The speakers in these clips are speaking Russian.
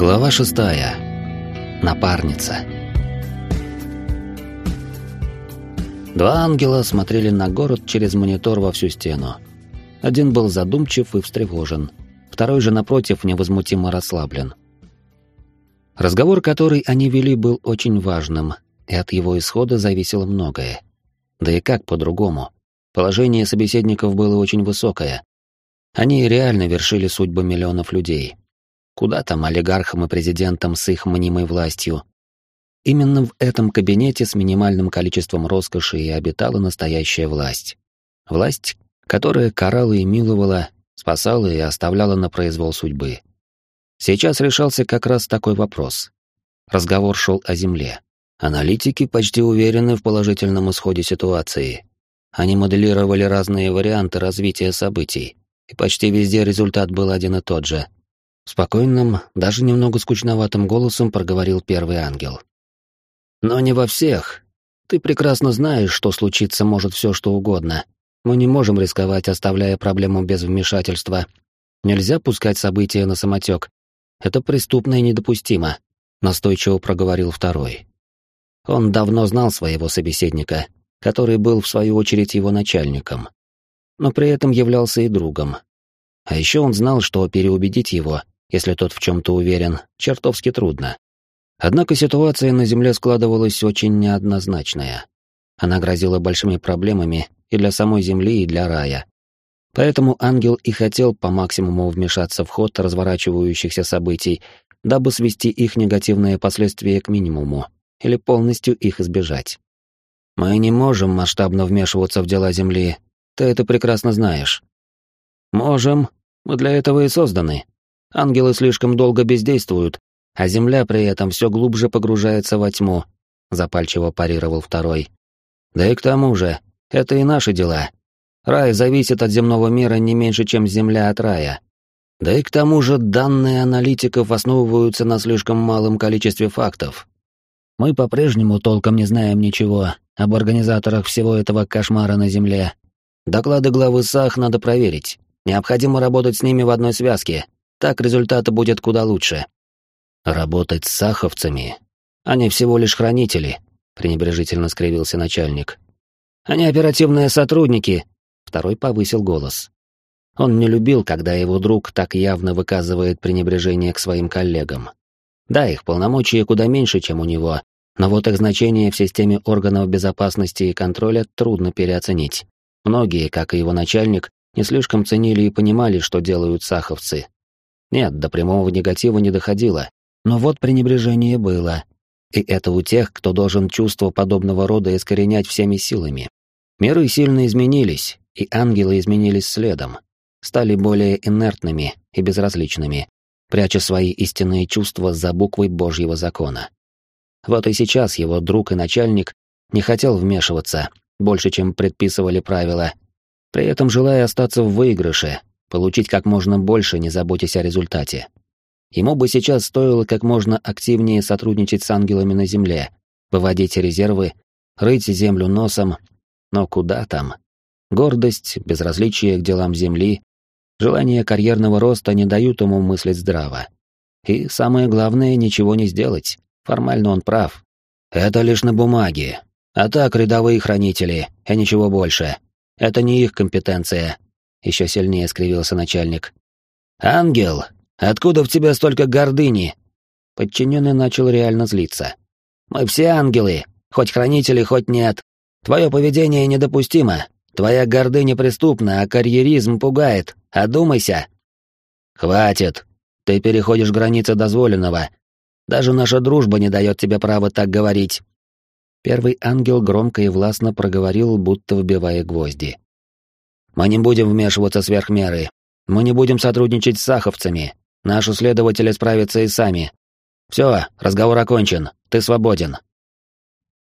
Глава шестая. Напарница. Два ангела смотрели на город через монитор во всю стену. Один был задумчив и встревожен, второй же, напротив, невозмутимо расслаблен. Разговор, который они вели, был очень важным, и от его исхода зависело многое. Да и как по-другому? Положение собеседников было очень высокое. Они реально вершили судьбы миллионов людей. Куда там олигархам и президентам с их мнимой властью? Именно в этом кабинете с минимальным количеством роскоши и обитала настоящая власть. Власть, которая карала и миловала, спасала и оставляла на произвол судьбы. Сейчас решался как раз такой вопрос. Разговор шел о Земле. Аналитики почти уверены в положительном исходе ситуации. Они моделировали разные варианты развития событий, и почти везде результат был один и тот же — Спокойным, даже немного скучноватым голосом проговорил первый ангел. «Но не во всех. Ты прекрасно знаешь, что случиться может все, что угодно. Мы не можем рисковать, оставляя проблему без вмешательства. Нельзя пускать события на самотек. Это преступно и недопустимо», — настойчиво проговорил второй. Он давно знал своего собеседника, который был, в свою очередь, его начальником. Но при этом являлся и другом. А еще он знал, что переубедить его если тот в чем-то уверен, чертовски трудно. Однако ситуация на Земле складывалась очень неоднозначная. Она грозила большими проблемами и для самой Земли, и для рая. Поэтому ангел и хотел по максимуму вмешаться в ход разворачивающихся событий, дабы свести их негативные последствия к минимуму или полностью их избежать. Мы не можем масштабно вмешиваться в дела Земли, ты это прекрасно знаешь. Можем, мы для этого и созданы, Ангелы слишком долго бездействуют, а Земля при этом все глубже погружается во тьму», — запальчиво парировал второй. «Да и к тому же, это и наши дела. Рай зависит от земного мира не меньше, чем Земля от рая. Да и к тому же данные аналитиков основываются на слишком малом количестве фактов. Мы по-прежнему толком не знаем ничего об организаторах всего этого кошмара на Земле. Доклады главы САХ надо проверить. Необходимо работать с ними в одной связке, так результаты будет куда лучше. Работать с саховцами? Они всего лишь хранители, пренебрежительно скривился начальник. Они оперативные сотрудники, второй повысил голос. Он не любил, когда его друг так явно выказывает пренебрежение к своим коллегам. Да, их полномочия куда меньше, чем у него, но вот их значение в системе органов безопасности и контроля трудно переоценить. Многие, как и его начальник, не слишком ценили и понимали, что делают саховцы, нет, до прямого негатива не доходило, но вот пренебрежение было. И это у тех, кто должен чувство подобного рода искоренять всеми силами. Миры сильно изменились, и ангелы изменились следом. Стали более инертными и безразличными, пряча свои истинные чувства за буквой Божьего закона. Вот и сейчас его друг и начальник не хотел вмешиваться, больше, чем предписывали правила, при этом желая остаться в выигрыше, получить как можно больше, не заботясь о результате. Ему бы сейчас стоило как можно активнее сотрудничать с ангелами на Земле, выводить резервы, рыть землю носом, но куда там? Гордость, безразличие к делам Земли, желание карьерного роста не дают ему мыслить здраво. И самое главное, ничего не сделать. Формально он прав. Это лишь на бумаге. А так рядовые хранители, и ничего больше. Это не их компетенция, еще сильнее скривился начальник. «Ангел, откуда в тебе столько гордыни?» Подчиненный начал реально злиться. «Мы все ангелы, хоть хранители, хоть нет. Твое поведение недопустимо. Твоя гордыня преступна, а карьеризм пугает. Одумайся!» «Хватит. Ты переходишь границы дозволенного. Даже наша дружба не дает тебе права так говорить». Первый ангел громко и властно проговорил, будто вбивая гвозди. Мы не будем вмешиваться сверх меры. Мы не будем сотрудничать с саховцами. Наши следователи справятся и сами. Все, разговор окончен. Ты свободен.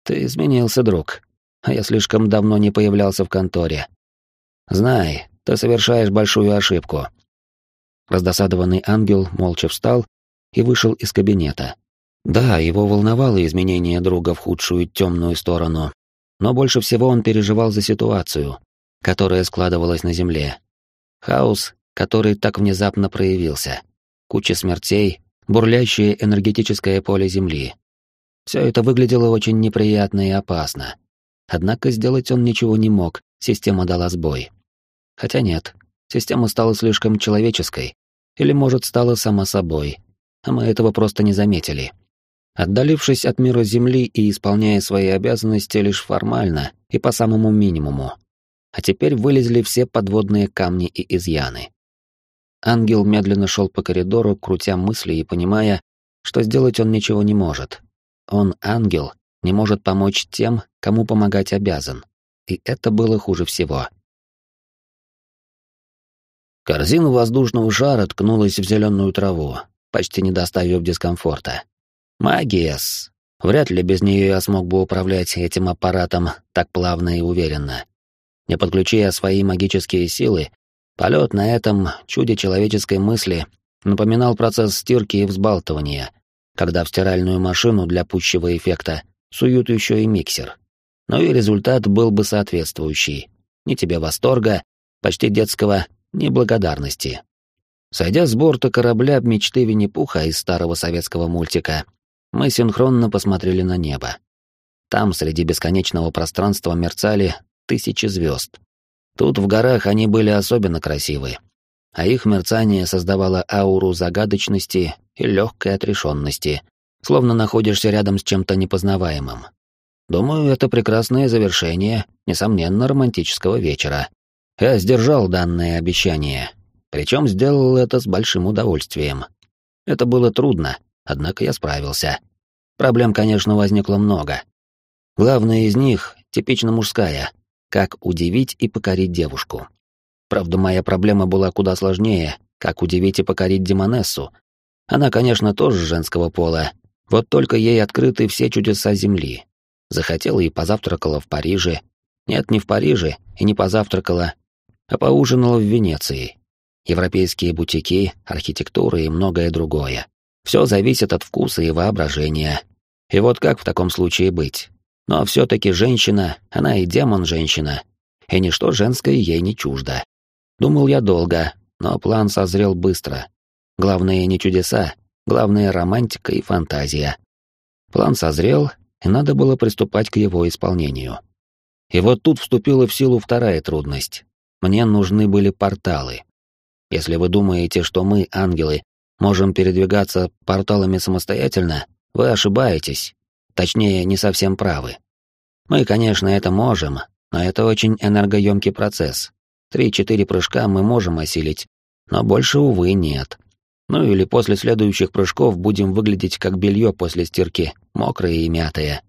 Ты изменился, друг. А я слишком давно не появлялся в конторе. Знай, ты совершаешь большую ошибку. Раздосадованный ангел молча встал и вышел из кабинета. Да, его волновало изменение друга в худшую темную сторону, но больше всего он переживал за ситуацию, которая складывалась на Земле. Хаос, который так внезапно проявился. Куча смертей, бурлящее энергетическое поле Земли. Все это выглядело очень неприятно и опасно. Однако сделать он ничего не мог, система дала сбой. Хотя нет, система стала слишком человеческой. Или, может, стала сама собой. А мы этого просто не заметили. Отдалившись от мира Земли и исполняя свои обязанности лишь формально и по самому минимуму. А теперь вылезли все подводные камни и изъяны. Ангел медленно шел по коридору, крутя мысли и понимая, что сделать он ничего не может. Он, ангел, не может помочь тем, кому помогать обязан. И это было хуже всего. Корзина воздушного шара ткнулась в зеленую траву, почти не доставив дискомфорта. Магиес. Вряд ли без нее я смог бы управлять этим аппаратом так плавно и уверенно. Не подключая свои магические силы, полет на этом чуде человеческой мысли напоминал процесс стирки и взбалтывания, когда в стиральную машину для пущего эффекта суют еще и миксер. Но и результат был бы соответствующий. Ни тебе восторга, почти детского, ни благодарности. Сойдя с борта корабля мечты Винни-Пуха из старого советского мультика, мы синхронно посмотрели на небо. Там среди бесконечного пространства мерцали тысячи звезд. Тут в горах они были особенно красивы, а их мерцание создавало ауру загадочности и легкой отрешенности, словно находишься рядом с чем-то непознаваемым. Думаю, это прекрасное завершение, несомненно, романтического вечера. Я сдержал данное обещание, причем сделал это с большим удовольствием. Это было трудно, однако я справился. Проблем, конечно, возникло много. Главная из них — типично мужская — как удивить и покорить девушку. Правда, моя проблема была куда сложнее, как удивить и покорить Демонессу. Она, конечно, тоже женского пола, вот только ей открыты все чудеса Земли. Захотела и позавтракала в Париже. Нет, не в Париже, и не позавтракала, а поужинала в Венеции. Европейские бутики, архитектура и многое другое. Все зависит от вкуса и воображения. И вот как в таком случае быть? Но все-таки женщина, она и демон-женщина, и ничто женское ей не чуждо. Думал я долго, но план созрел быстро. Главное не чудеса, главное романтика и фантазия. План созрел, и надо было приступать к его исполнению. И вот тут вступила в силу вторая трудность. Мне нужны были порталы. Если вы думаете, что мы, ангелы, можем передвигаться порталами самостоятельно, вы ошибаетесь. Точнее, не совсем правы. Мы, конечно, это можем, но это очень энергоемкий процесс. Три-четыре прыжка мы можем осилить, но больше, увы, нет. Ну или после следующих прыжков будем выглядеть как белье после стирки, мокрое и мятое.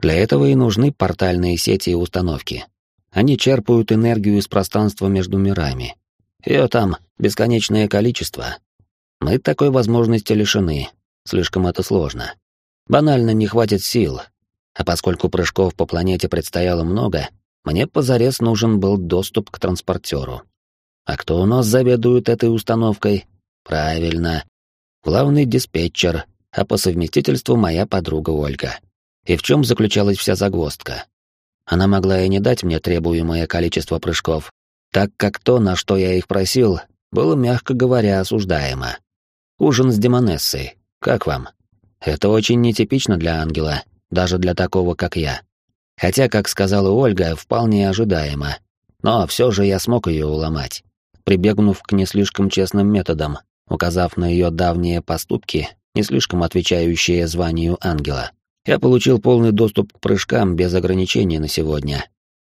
Для этого и нужны портальные сети и установки. Они черпают энергию из пространства между мирами. Ее там бесконечное количество. Мы такой возможности лишены. Слишком это сложно. Банально не хватит сил. А поскольку прыжков по планете предстояло много, мне позарез нужен был доступ к транспортеру. А кто у нас заведует этой установкой? Правильно. Главный диспетчер, а по совместительству моя подруга Ольга. И в чем заключалась вся загвоздка? Она могла и не дать мне требуемое количество прыжков, так как то, на что я их просил, было, мягко говоря, осуждаемо. Ужин с демонессой. Как вам? Это очень нетипично для ангела, даже для такого, как я. Хотя, как сказала Ольга, вполне ожидаемо. Но все же я смог ее уломать, прибегнув к не слишком честным методам, указав на ее давние поступки, не слишком отвечающие званию ангела. Я получил полный доступ к прыжкам без ограничений на сегодня.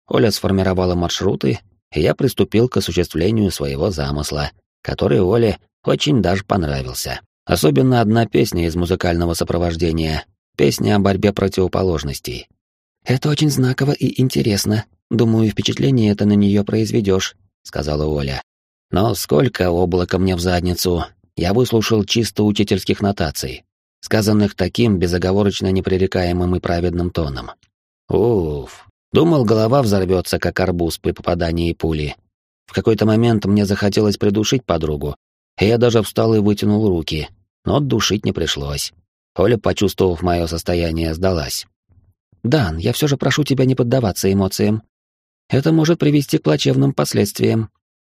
Оля сформировала маршруты, и я приступил к осуществлению своего замысла, который Оле очень даже понравился. Особенно одна песня из музыкального сопровождения, песня о борьбе противоположностей. «Это очень знаково и интересно. Думаю, впечатление это на нее произведешь», — сказала Оля. «Но сколько облака мне в задницу!» Я выслушал чисто учительских нотаций, сказанных таким безоговорочно непререкаемым и праведным тоном. Уф, думал, голова взорвется, как арбуз при попадании пули. В какой-то момент мне захотелось придушить подругу, и я даже встал и вытянул руки, но душить не пришлось. Оля, почувствовав мое состояние, сдалась. «Дан, я все же прошу тебя не поддаваться эмоциям. Это может привести к плачевным последствиям».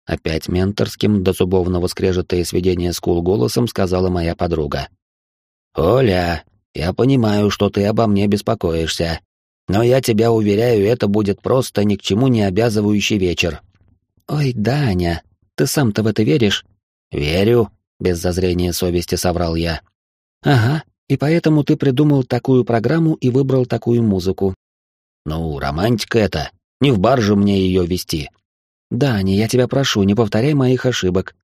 Опять менторским до зубовного скрежета и сведения скул голосом сказала моя подруга. «Оля, я понимаю, что ты обо мне беспокоишься, но я тебя уверяю, это будет просто ни к чему не обязывающий вечер». «Ой, Даня, ты сам-то в это веришь?» «Верю», — без зазрения совести соврал я. «Ага, и поэтому ты придумал такую программу и выбрал такую музыку». «Ну, романтика это. Не в бар же мне ее вести». «Даня, я тебя прошу, не повторяй моих ошибок».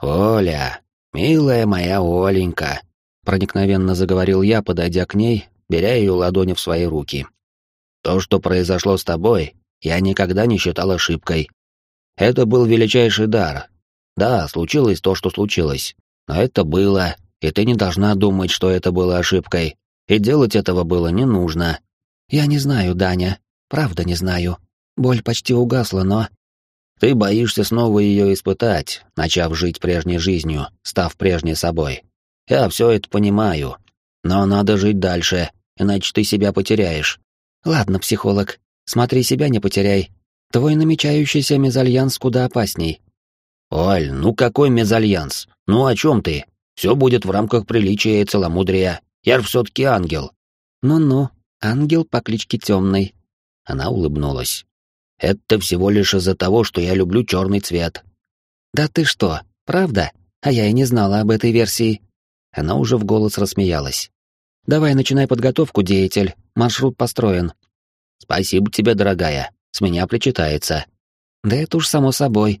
«Оля, милая моя Оленька», — проникновенно заговорил я, подойдя к ней, беря ее ладони в свои руки. «То, что произошло с тобой, я никогда не считал ошибкой. Это был величайший дар. Да, случилось то, что случилось, но это было, и ты не должна думать, что это было ошибкой, и делать этого было не нужно». «Я не знаю, Даня, правда не знаю. Боль почти угасла, но ты боишься снова ее испытать, начав жить прежней жизнью, став прежней собой. Я все это понимаю. Но надо жить дальше, иначе ты себя потеряешь. Ладно, психолог, смотри, себя не потеряй. Твой намечающийся мезальянс куда опасней. Оль, ну какой мезальянс? Ну о чем ты? Все будет в рамках приличия и целомудрия. Я ж все-таки ангел. Ну-ну, ангел по кличке Темный. Она улыбнулась. Это всего лишь из-за того, что я люблю черный цвет. Да ты что, правда? А я и не знала об этой версии. Она уже в голос рассмеялась. Давай начинай подготовку, деятель. Маршрут построен. Спасибо тебе, дорогая. С меня причитается. Да это уж само собой.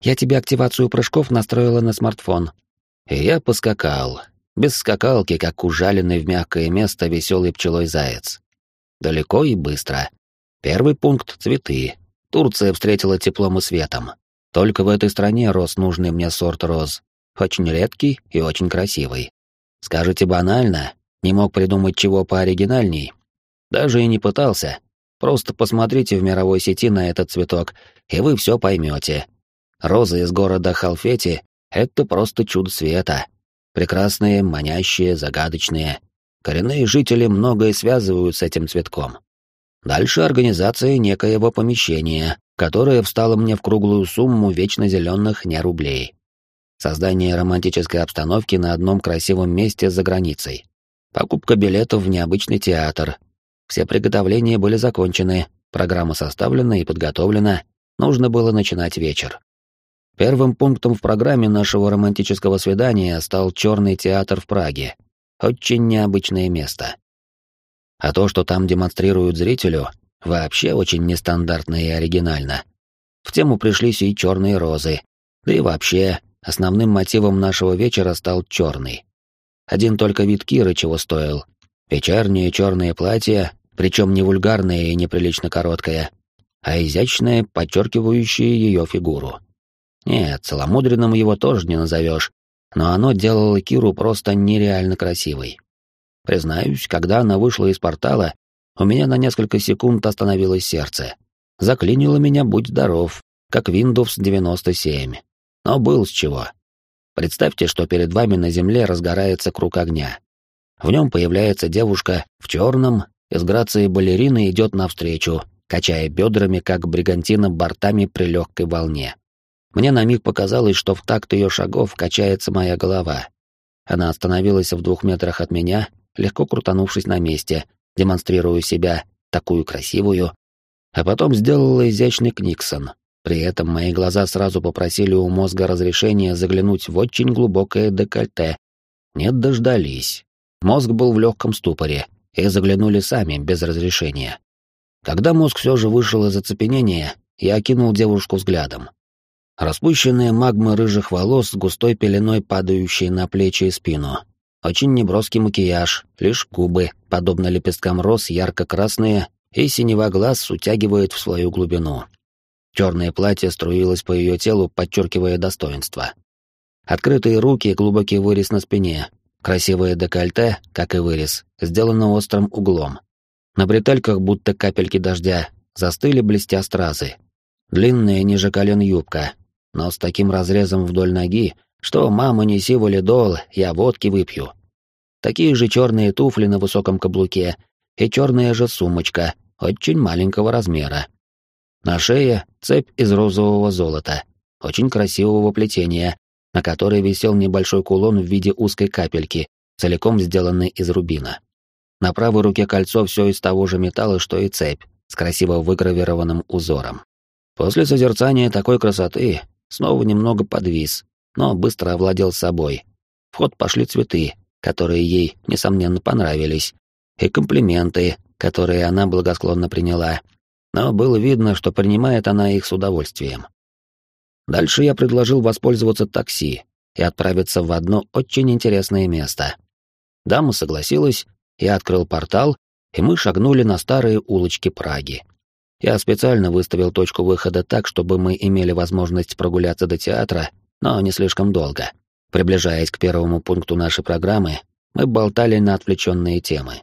Я тебе активацию прыжков настроила на смартфон. И я поскакал. Без скакалки, как ужаленный в мягкое место веселый пчелой заяц. Далеко и быстро. Первый пункт — цветы. Турция встретила теплом и светом. Только в этой стране рос нужный мне сорт роз. Очень редкий и очень красивый. Скажете банально, не мог придумать чего пооригинальней. Даже и не пытался. Просто посмотрите в мировой сети на этот цветок, и вы все поймете. Розы из города Халфети — это просто чудо света. Прекрасные, манящие, загадочные. Коренные жители многое связывают с этим цветком. Дальше организация некоего помещения, которое встало мне в круглую сумму вечно зеленых не рублей. Создание романтической обстановки на одном красивом месте за границей. Покупка билетов в необычный театр. Все приготовления были закончены, программа составлена и подготовлена, нужно было начинать вечер. Первым пунктом в программе нашего романтического свидания стал Черный театр в Праге. Очень необычное место. А то, что там демонстрируют зрителю, вообще очень нестандартно и оригинально. В тему пришлись и черные розы. Да и вообще, основным мотивом нашего вечера стал черный. Один только вид Киры чего стоил. Вечернее черное платье, причем не вульгарное и неприлично короткое, а изящное, подчеркивающее ее фигуру. Нет, целомудренным его тоже не назовешь, но оно делало Киру просто нереально красивой. Признаюсь, когда она вышла из портала, у меня на несколько секунд остановилось сердце. Заклинило меня «Будь здоров», как Windows 97. Но был с чего. Представьте, что перед вами на земле разгорается круг огня. В нем появляется девушка в черном и с грацией балерины идет навстречу, качая бедрами, как бригантина бортами при легкой волне. Мне на миг показалось, что в такт ее шагов качается моя голова. Она остановилась в двух метрах от меня легко крутанувшись на месте, демонстрируя себя, такую красивую, а потом сделала изящный Книксон. При этом мои глаза сразу попросили у мозга разрешения заглянуть в очень глубокое декольте. Нет, дождались. Мозг был в легком ступоре, и заглянули сами, без разрешения. Когда мозг все же вышел из оцепенения, я окинул девушку взглядом. Распущенные магмы рыжих волос с густой пеленой, падающей на плечи и спину, очень неброский макияж, лишь губы, подобно лепесткам роз, ярко-красные, и синева глаз утягивает в свою глубину. Черное платье струилось по ее телу, подчеркивая достоинство. Открытые руки, глубокий вырез на спине, красивое декольте, как и вырез, сделано острым углом. На бретельках, будто капельки дождя, застыли блестя стразы. Длинная ниже колен юбка, но с таким разрезом вдоль ноги, что, мама, неси валидол, я водки выпью. Такие же черные туфли на высоком каблуке и черная же сумочка, очень маленького размера. На шее цепь из розового золота, очень красивого плетения, на которой висел небольшой кулон в виде узкой капельки, целиком сделанный из рубина. На правой руке кольцо все из того же металла, что и цепь, с красиво выгравированным узором. После созерцания такой красоты снова немного подвис, но быстро овладел собой. В ход пошли цветы, которые ей, несомненно, понравились, и комплименты, которые она благосклонно приняла, но было видно, что принимает она их с удовольствием. Дальше я предложил воспользоваться такси и отправиться в одно очень интересное место. Дама согласилась, я открыл портал, и мы шагнули на старые улочки Праги. Я специально выставил точку выхода так, чтобы мы имели возможность прогуляться до театра, но не слишком долго. Приближаясь к первому пункту нашей программы, мы болтали на отвлеченные темы.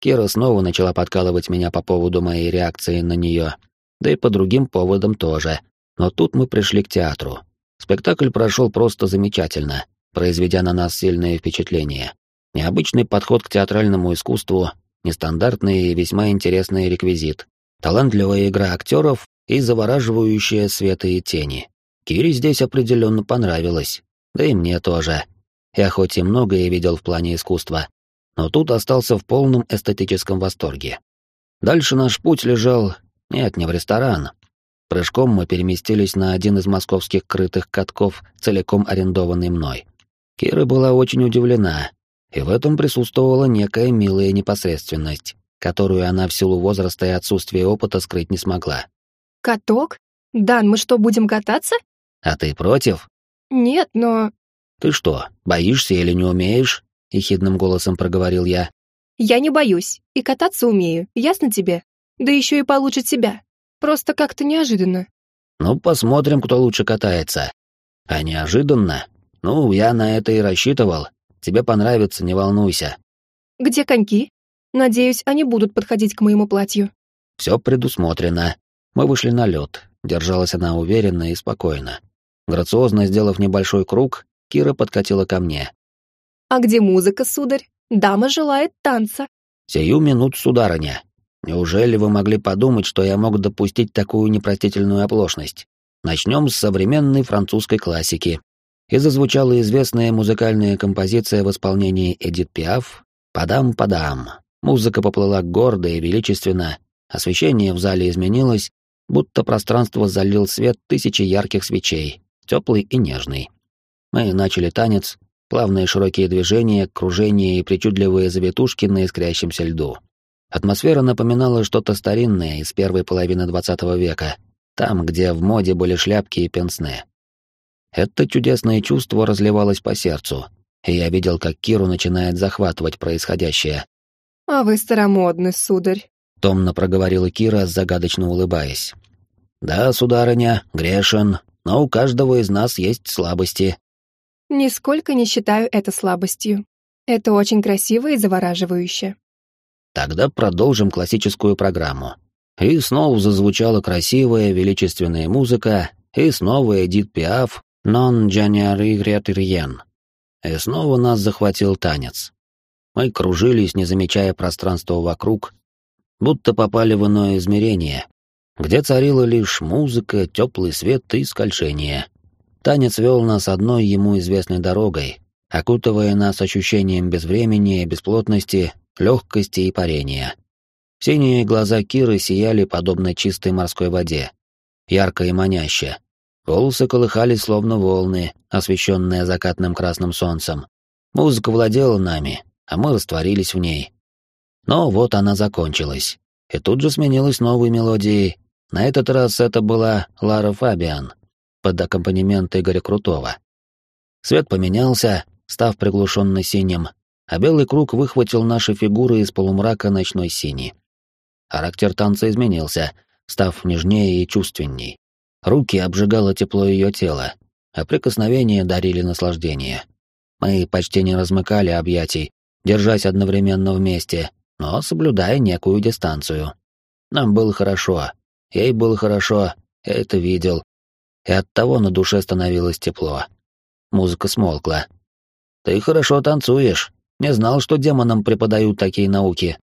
Кира снова начала подкалывать меня по поводу моей реакции на нее, да и по другим поводам тоже. Но тут мы пришли к театру. Спектакль прошел просто замечательно, произведя на нас сильное впечатление. Необычный подход к театральному искусству, нестандартный и весьма интересный реквизит, талантливая игра актеров и завораживающие света и тени. Кире здесь определенно понравилось, да и мне тоже. Я хоть и многое видел в плане искусства, но тут остался в полном эстетическом восторге. Дальше наш путь лежал... Нет, не в ресторан. Прыжком мы переместились на один из московских крытых катков, целиком арендованный мной. Кира была очень удивлена, и в этом присутствовала некая милая непосредственность, которую она в силу возраста и отсутствия опыта скрыть не смогла. «Каток? Дан, мы что, будем кататься?» «А ты против?» «Нет, но...» «Ты что, боишься или не умеешь?» — ехидным голосом проговорил я. «Я не боюсь, и кататься умею, ясно тебе? Да еще и получше тебя. Просто как-то неожиданно». «Ну, посмотрим, кто лучше катается. А неожиданно? Ну, я на это и рассчитывал. Тебе понравится, не волнуйся». «Где коньки? Надеюсь, они будут подходить к моему платью». «Все предусмотрено. Мы вышли на лед. Держалась она уверенно и спокойно. Грациозно сделав небольшой круг, Кира подкатила ко мне. «А где музыка, сударь? Дама желает танца». «Сию минут, сударыня. Неужели вы могли подумать, что я мог допустить такую непростительную оплошность? Начнем с современной французской классики». И зазвучала известная музыкальная композиция в исполнении Эдит Пиаф «Падам-падам». Музыка поплыла гордо и величественно, освещение в зале изменилось, будто пространство залил свет тысячи ярких свечей, теплый и нежный. Мы начали танец, плавные широкие движения, кружения и причудливые завитушки на искрящемся льду. Атмосфера напоминала что-то старинное из первой половины двадцатого века, там, где в моде были шляпки и пенсне. Это чудесное чувство разливалось по сердцу, и я видел, как Киру начинает захватывать происходящее. «А вы старомодный, сударь», — томно проговорила Кира, загадочно улыбаясь. «Да, сударыня, грешен, но у каждого из нас есть слабости, Нисколько не считаю это слабостью. Это очень красиво и завораживающе. Тогда продолжим классическую программу. И снова зазвучала красивая, величественная музыка, и снова Эдит Пиаф «Non January Rien». И снова нас захватил танец. Мы кружились, не замечая пространства вокруг, будто попали в иное измерение, где царила лишь музыка, теплый свет и скольжение. Танец вел нас одной ему известной дорогой, окутывая нас ощущением безвремени, бесплотности, легкости и парения. Синие глаза Киры сияли подобно чистой морской воде, ярко и маняще. Волосы колыхались словно волны, освещенные закатным красным солнцем. Музыка владела нами, а мы растворились в ней. Но вот она закончилась. И тут же сменилась новой мелодией. На этот раз это была Лара Фабиан, под аккомпанемент Игоря Крутого. Свет поменялся, став приглушенно синим, а белый круг выхватил наши фигуры из полумрака ночной сини. Характер танца изменился, став нежнее и чувственней. Руки обжигало тепло ее тела, а прикосновения дарили наслаждение. Мы почти не размыкали объятий, держась одновременно вместе, но соблюдая некую дистанцию. Нам было хорошо, ей было хорошо, я это видел, и оттого на душе становилось тепло. Музыка смолкла. «Ты хорошо танцуешь. Не знал, что демонам преподают такие науки».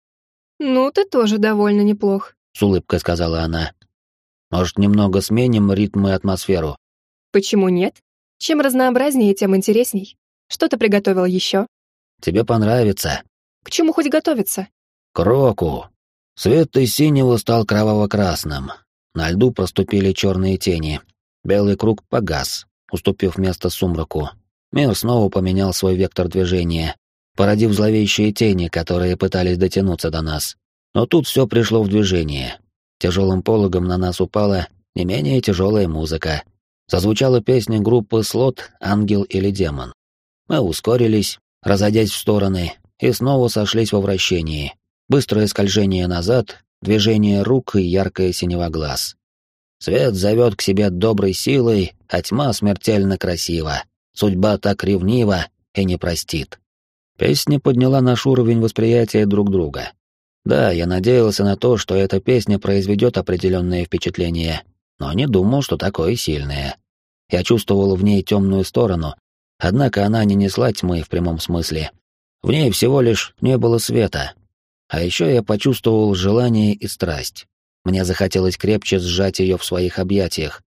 «Ну, ты тоже довольно неплох», — с улыбкой сказала она. «Может, немного сменим ритм и атмосферу?» «Почему нет? Чем разнообразнее, тем интересней. Что ты приготовил еще?» Тебе понравится. К чему хоть готовиться? К року. Свет из синего стал кроваво-красным. На льду проступили черные тени. Белый круг погас, уступив место сумраку. Мир снова поменял свой вектор движения, породив зловещие тени, которые пытались дотянуться до нас. Но тут все пришло в движение. Тяжелым пологом на нас упала не менее тяжелая музыка. Зазвучала песня группы «Слот», «Ангел» или «Демон». Мы ускорились, разойдясь в стороны, и снова сошлись во вращении. Быстрое скольжение назад, движение рук и яркое синего глаз. Свет зовет к себе доброй силой, а тьма смертельно красива. Судьба так ревнива и не простит. Песня подняла наш уровень восприятия друг друга. Да, я надеялся на то, что эта песня произведет определенное впечатление, но не думал, что такое сильное. Я чувствовал в ней темную сторону, однако она не несла тьмы в прямом смысле. В ней всего лишь не было света. А еще я почувствовал желание и страсть. Мне захотелось крепче сжать ее в своих объятиях.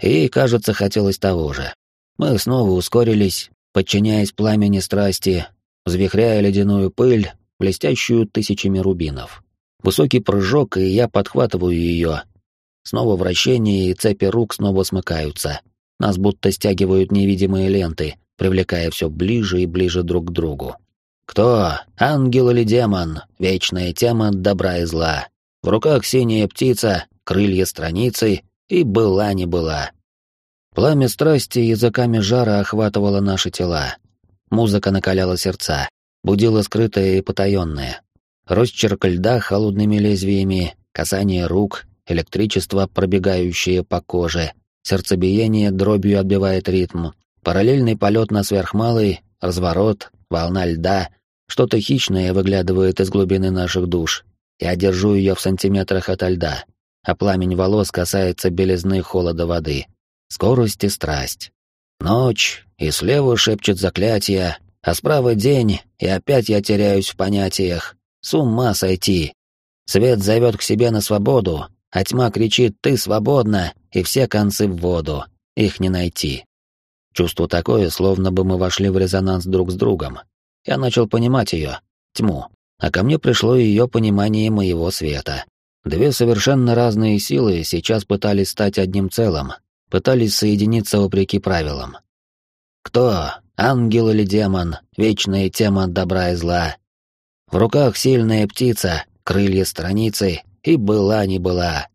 И, кажется, хотелось того же. Мы снова ускорились, подчиняясь пламени страсти, взвихряя ледяную пыль, блестящую тысячами рубинов. Высокий прыжок, и я подхватываю ее. Снова вращение, и цепи рук снова смыкаются. Нас будто стягивают невидимые ленты, привлекая все ближе и ближе друг к другу. Кто? Ангел или демон? Вечная тема добра и зла. В руках синяя птица, крылья страницы, и была не была. Пламя страсти языками жара охватывало наши тела. Музыка накаляла сердца, будила скрытое и потаенное. Росчерк льда холодными лезвиями, касание рук, электричество, пробегающее по коже, сердцебиение дробью отбивает ритм, параллельный полет на сверхмалый, разворот, волна льда, что-то хищное выглядывает из глубины наших душ. Я держу ее в сантиметрах от льда, а пламень волос касается белизны холода воды. Скорость и страсть. Ночь, и слева шепчет заклятие, а справа день, и опять я теряюсь в понятиях. С ума сойти. Свет зовет к себе на свободу, а тьма кричит «ты свободна!» и все концы в воду. Их не найти. Чувство такое, словно бы мы вошли в резонанс друг с другом. Я начал понимать ее, тьму, а ко мне пришло ее понимание моего света. Две совершенно разные силы сейчас пытались стать одним целым, пытались соединиться вопреки правилам. Кто? Ангел или демон? Вечная тема добра и зла. В руках сильная птица, крылья страницы, и была не была.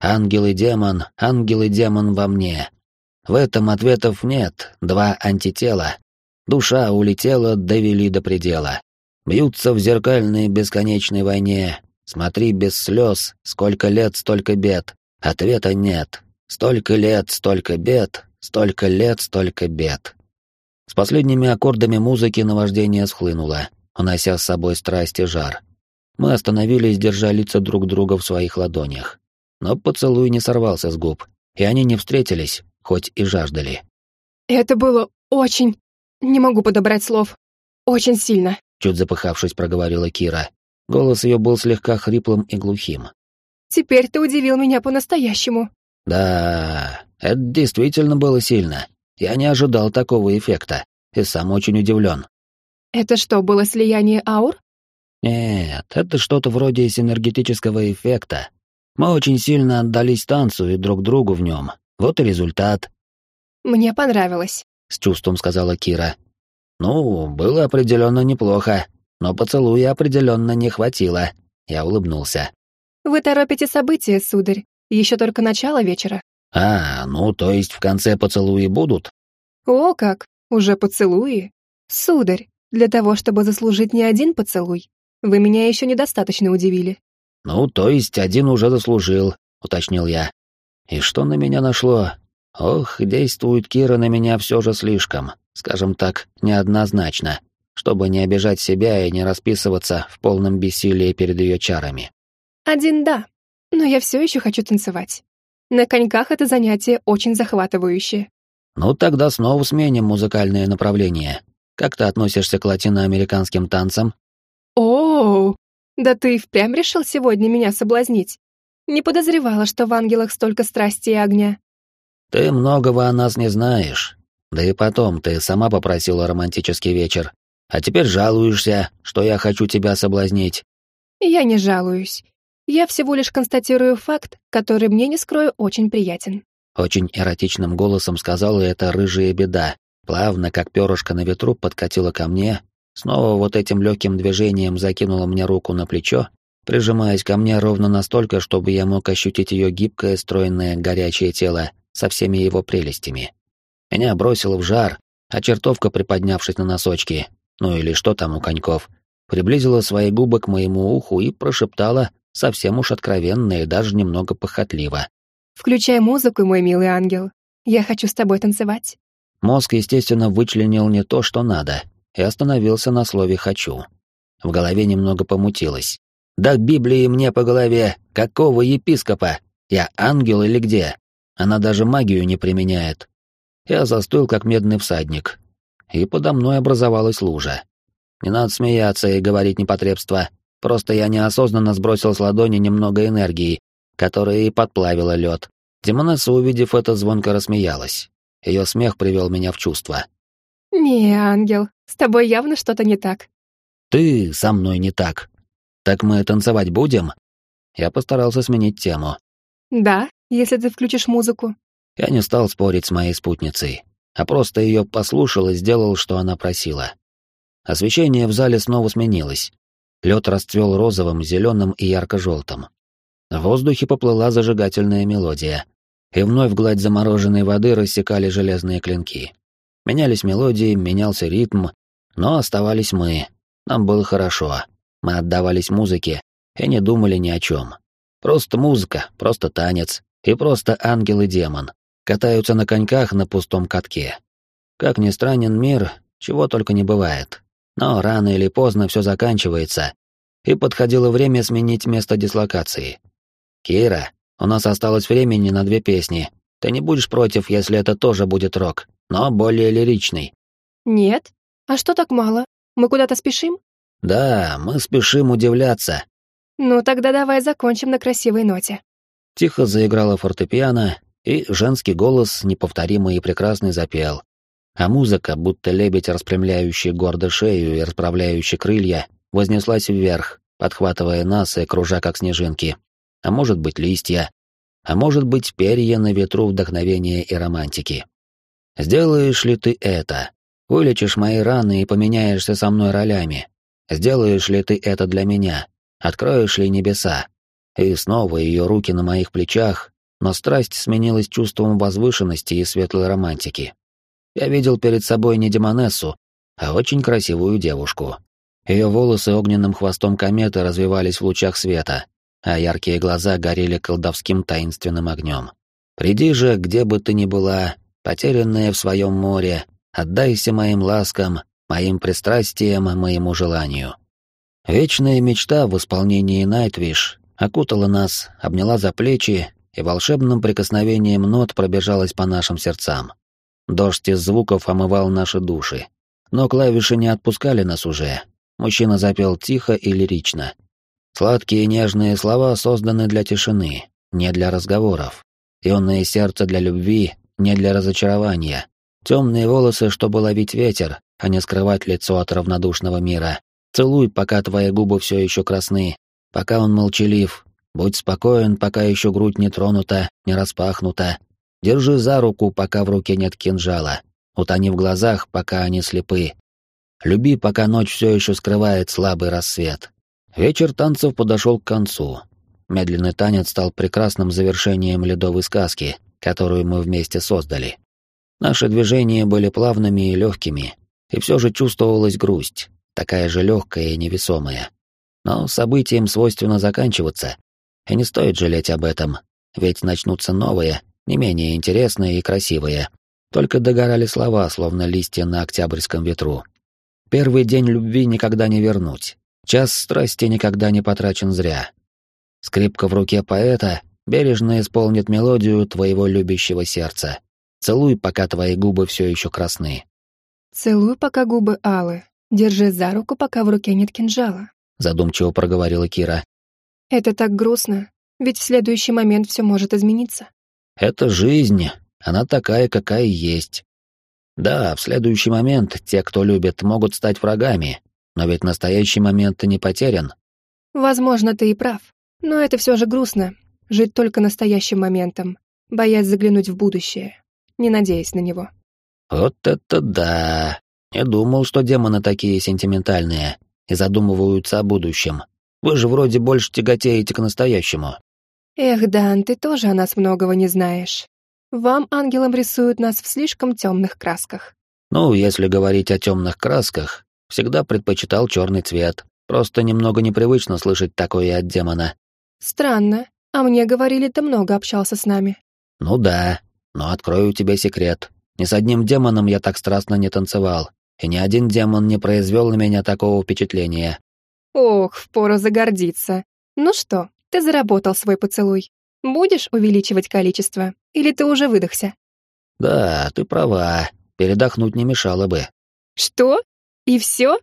Ангел и демон, ангел и демон во мне. В этом ответов нет, два антитела. Душа улетела, довели до предела. Бьются в зеркальной бесконечной войне. Смотри без слез, сколько лет, столько бед. Ответа нет, Столько лет, столько бед, столько лет, столько бед. С последними аккордами музыки наваждение схлынуло, унося с собой страсть и жар. Мы остановились, держа лица друг друга в своих ладонях. Но поцелуй не сорвался с губ, и они не встретились, хоть и жаждали. «Это было очень... Не могу подобрать слов. Очень сильно», — чуть запыхавшись, проговорила Кира. Голос ее был слегка хриплым и глухим. «Теперь ты удивил меня по-настоящему». Да, это действительно было сильно. Я не ожидал такого эффекта и сам очень удивлен. Это что, было слияние аур? Нет, это что-то вроде синергетического эффекта. Мы очень сильно отдались танцу и друг другу в нем. Вот и результат. Мне понравилось, с чувством сказала Кира. Ну, было определенно неплохо, но поцелуя определенно не хватило. Я улыбнулся. Вы торопите события, сударь. Еще только начало вечера. А, ну, то есть в конце поцелуи будут? О, как! Уже поцелуи? Сударь, для того, чтобы заслужить не один поцелуй, вы меня еще недостаточно удивили. Ну, то есть один уже заслужил, уточнил я. И что на меня нашло? Ох, действует Кира на меня все же слишком, скажем так, неоднозначно, чтобы не обижать себя и не расписываться в полном бессилии перед ее чарами. Один да, но я все еще хочу танцевать. На коньках это занятие очень захватывающее. Ну тогда снова сменим музыкальное направление. Как ты относишься к латиноамериканским танцам? О, да ты впрямь решил сегодня меня соблазнить. Не подозревала, что в ангелах столько страсти и огня. Ты многого о нас не знаешь. Да и потом, ты сама попросила романтический вечер. А теперь жалуешься, что я хочу тебя соблазнить. Я не жалуюсь. Я всего лишь констатирую факт, который мне, не скрою, очень приятен. Очень эротичным голосом сказала эта рыжая беда, плавно, как перышко на ветру, подкатила ко мне, снова вот этим легким движением закинула мне руку на плечо, прижимаясь ко мне ровно настолько, чтобы я мог ощутить ее гибкое, стройное, горячее тело со всеми его прелестями. Меня бросило в жар, а чертовка, приподнявшись на носочки, ну или что там у коньков, приблизила свои губы к моему уху и прошептала совсем уж откровенно и даже немного похотливо. «Включай музыку, мой милый ангел. Я хочу с тобой танцевать». Мозг, естественно, вычленил не то, что надо, и остановился на слове «хочу». В голове немного помутилось. «Да Библии мне по голове! Какого епископа? Я ангел или где? Она даже магию не применяет». Я застыл, как медный всадник, и подо мной образовалась лужа. Не надо смеяться и говорить непотребства. Просто я неосознанно сбросил с ладони немного энергии, которая и подплавила лед. Демонесса, увидев это, звонко рассмеялась. Ее смех привел меня в чувство. «Не, ангел, с тобой явно что-то не так». «Ты со мной не так. Так мы танцевать будем?» Я постарался сменить тему. «Да, если ты включишь музыку». Я не стал спорить с моей спутницей, а просто ее послушал и сделал, что она просила. Освещение в зале снова сменилось. Лед расцвел розовым, зеленым и ярко-желтым. В воздухе поплыла зажигательная мелодия, и вновь гладь замороженной воды рассекали железные клинки. Менялись мелодии, менялся ритм, но оставались мы. Нам было хорошо. Мы отдавались музыке и не думали ни о чем. Просто музыка, просто танец и просто ангел и демон. Катаются на коньках на пустом катке. Как ни странен мир, чего только не бывает. Но рано или поздно все заканчивается, и подходило время сменить место дислокации. «Кира, у нас осталось времени на две песни. Ты не будешь против, если это тоже будет рок, но более лиричный?» «Нет. А что так мало? Мы куда-то спешим?» «Да, мы спешим удивляться». «Ну тогда давай закончим на красивой ноте». Тихо заиграла фортепиано, и женский голос, неповторимый и прекрасный, запел а музыка, будто лебедь, распрямляющий гордо шею и расправляющий крылья, вознеслась вверх, подхватывая нас и кружа как снежинки. А может быть, листья. А может быть, перья на ветру вдохновения и романтики. Сделаешь ли ты это? Вылечишь мои раны и поменяешься со мной ролями. Сделаешь ли ты это для меня? Откроешь ли небеса? И снова ее руки на моих плечах, но страсть сменилась чувством возвышенности и светлой романтики. Я видел перед собой не демонессу, а очень красивую девушку. Ее волосы огненным хвостом кометы развивались в лучах света, а яркие глаза горели колдовским таинственным огнем. «Приди же, где бы ты ни была, потерянная в своем море, отдайся моим ласкам, моим пристрастиям, моему желанию». Вечная мечта в исполнении Найтвиш окутала нас, обняла за плечи и волшебным прикосновением нот пробежалась по нашим сердцам. Дождь из звуков омывал наши души. Но клавиши не отпускали нас уже. Мужчина запел тихо и лирично. Сладкие нежные слова созданы для тишины, не для разговоров. Юное сердце для любви, не для разочарования. Темные волосы, чтобы ловить ветер, а не скрывать лицо от равнодушного мира. Целуй, пока твои губы все еще красны, пока он молчалив. Будь спокоен, пока еще грудь не тронута, не распахнута, Держи за руку, пока в руке нет кинжала. Утони в глазах, пока они слепы. Люби, пока ночь все еще скрывает слабый рассвет. Вечер танцев подошел к концу. Медленный танец стал прекрасным завершением ледовой сказки, которую мы вместе создали. Наши движения были плавными и легкими, и все же чувствовалась грусть, такая же легкая и невесомая. Но событиям свойственно заканчиваться, и не стоит жалеть об этом, ведь начнутся новые, не менее интересные и красивые. Только догорали слова, словно листья на октябрьском ветру. Первый день любви никогда не вернуть. Час страсти никогда не потрачен зря. Скрипка в руке поэта бережно исполнит мелодию твоего любящего сердца. Целуй, пока твои губы все еще красны. Целуй, пока губы алы. Держи за руку, пока в руке нет кинжала. Задумчиво проговорила Кира. Это так грустно, ведь в следующий момент все может измениться. Это жизнь, она такая, какая есть. Да, в следующий момент те, кто любит, могут стать врагами, но ведь настоящий момент не потерян. Возможно, ты и прав. Но это все же грустно. Жить только настоящим моментом, боясь заглянуть в будущее, не надеясь на него. Вот это да! Не думал, что демоны такие сентиментальные и задумываются о будущем. Вы же вроде больше тяготеете к настоящему. Эх, Дан, ты тоже о нас многого не знаешь. Вам, ангелам, рисуют нас в слишком темных красках. Ну, если говорить о темных красках, всегда предпочитал черный цвет. Просто немного непривычно слышать такое от демона. Странно. А мне говорили, ты много общался с нами. Ну да, но открою тебе секрет. Ни с одним демоном я так страстно не танцевал, и ни один демон не произвел на меня такого впечатления. Ох, впору загордиться. Ну что, ты заработал свой поцелуй. Будешь увеличивать количество, или ты уже выдохся? Да, ты права. Передохнуть не мешало бы. Что? И все?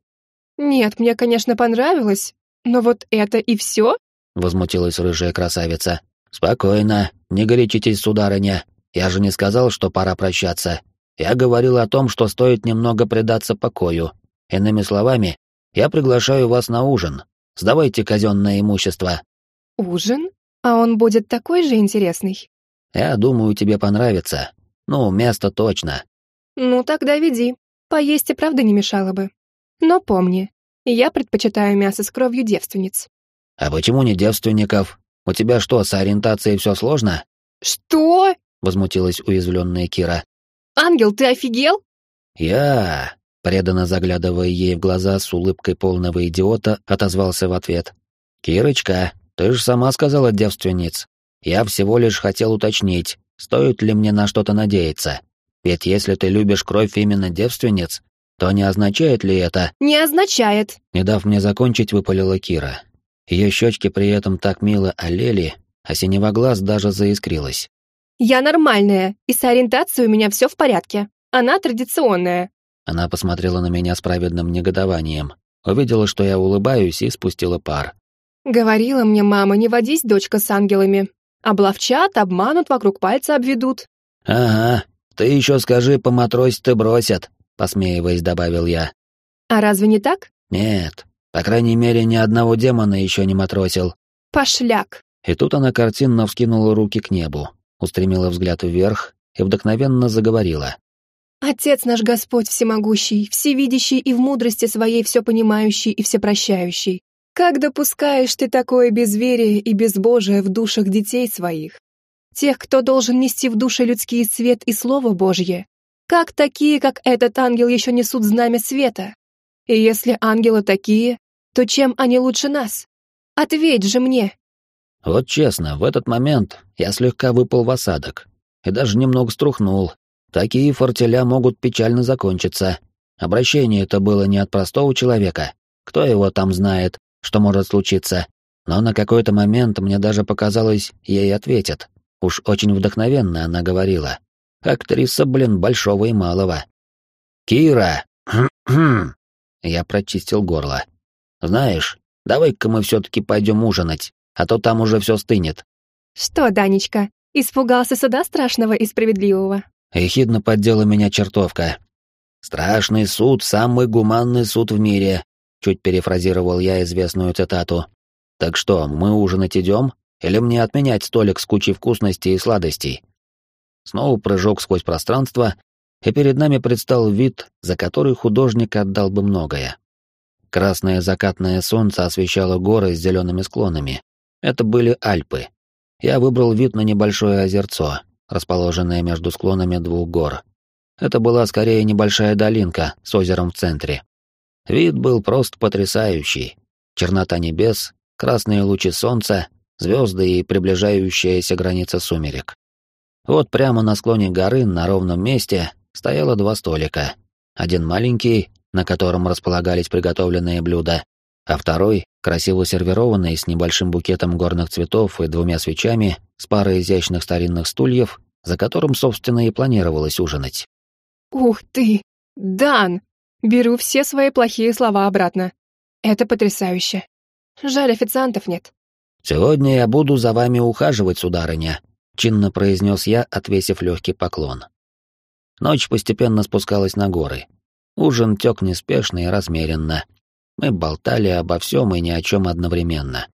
Нет, мне, конечно, понравилось, но вот это и все? возмутилась рыжая красавица. Спокойно, не горячитесь, сударыня. Я же не сказал, что пора прощаться. Я говорил о том, что стоит немного предаться покою. Иными словами, я приглашаю вас на ужин. Сдавайте казенное имущество. Ужин? А он будет такой же интересный? Я думаю, тебе понравится. Ну, место точно. Ну, тогда веди. Поесть и правда не мешало бы. Но помни, я предпочитаю мясо с кровью девственниц. А почему не девственников? У тебя что, с ориентацией все сложно? Что? Возмутилась уязвленная Кира. Ангел, ты офигел? Я, преданно заглядывая ей в глаза с улыбкой полного идиота, отозвался в ответ. «Кирочка, ты же сама сказала девственниц. Я всего лишь хотел уточнить, стоит ли мне на что-то надеяться. Ведь если ты любишь кровь именно девственниц, то не означает ли это...» «Не означает!» Не дав мне закончить, выпалила Кира. Ее щечки при этом так мило олели, а синего глаз даже заискрилась. «Я нормальная, и с ориентацией у меня все в порядке. Она традиционная. Она посмотрела на меня с праведным негодованием, увидела, что я улыбаюсь, и спустила пар. Говорила мне мама, не водись, дочка, с ангелами. Обловчат, обманут, вокруг пальца обведут. Ага, ты еще скажи, поматрось ты бросят, посмеиваясь, добавил я. А разве не так? Нет, по крайней мере, ни одного демона еще не матросил. Пошляк. И тут она картинно вскинула руки к небу, устремила взгляд вверх и вдохновенно заговорила. Отец наш Господь всемогущий, всевидящий и в мудрости своей все понимающий и всепрощающий. Как допускаешь ты такое безверие и безбожие в душах детей своих? Тех, кто должен нести в душе людский свет и Слово Божье? Как такие, как этот ангел, еще несут знамя света? И если ангелы такие, то чем они лучше нас? Ответь же мне!» Вот честно, в этот момент я слегка выпал в осадок и даже немного струхнул, Такие фортеля могут печально закончиться. Обращение это было не от простого человека. Кто его там знает, что может случиться? Но на какой-то момент мне даже показалось, ей ответят. Уж очень вдохновенно она говорила. Актриса, блин, большого и малого. «Кира!» Я прочистил горло. «Знаешь, давай-ка мы все-таки пойдем ужинать, а то там уже все стынет». «Что, Данечка, испугался суда страшного и справедливого?» Ехидно поддела меня чертовка. «Страшный суд — самый гуманный суд в мире», — чуть перефразировал я известную цитату. «Так что, мы ужинать идем? Или мне отменять столик с кучей вкусностей и сладостей?» Снова прыжок сквозь пространство, и перед нами предстал вид, за который художник отдал бы многое. Красное закатное солнце освещало горы с зелеными склонами. Это были Альпы. Я выбрал вид на небольшое озерцо, расположенная между склонами двух гор. Это была скорее небольшая долинка с озером в центре. Вид был просто потрясающий. Чернота небес, красные лучи солнца, звезды и приближающаяся граница сумерек. Вот прямо на склоне горы, на ровном месте, стояло два столика. Один маленький, на котором располагались приготовленные блюда, а второй, красиво сервированный, с небольшим букетом горных цветов и двумя свечами, с парой изящных старинных стульев, за которым, собственно, и планировалось ужинать. «Ух ты! Дан! Беру все свои плохие слова обратно. Это потрясающе. Жаль, официантов нет». «Сегодня я буду за вами ухаживать, сударыня», — чинно произнес я, отвесив легкий поклон. Ночь постепенно спускалась на горы. Ужин тек неспешно и размеренно. Мы болтали обо всем и ни о чем одновременно.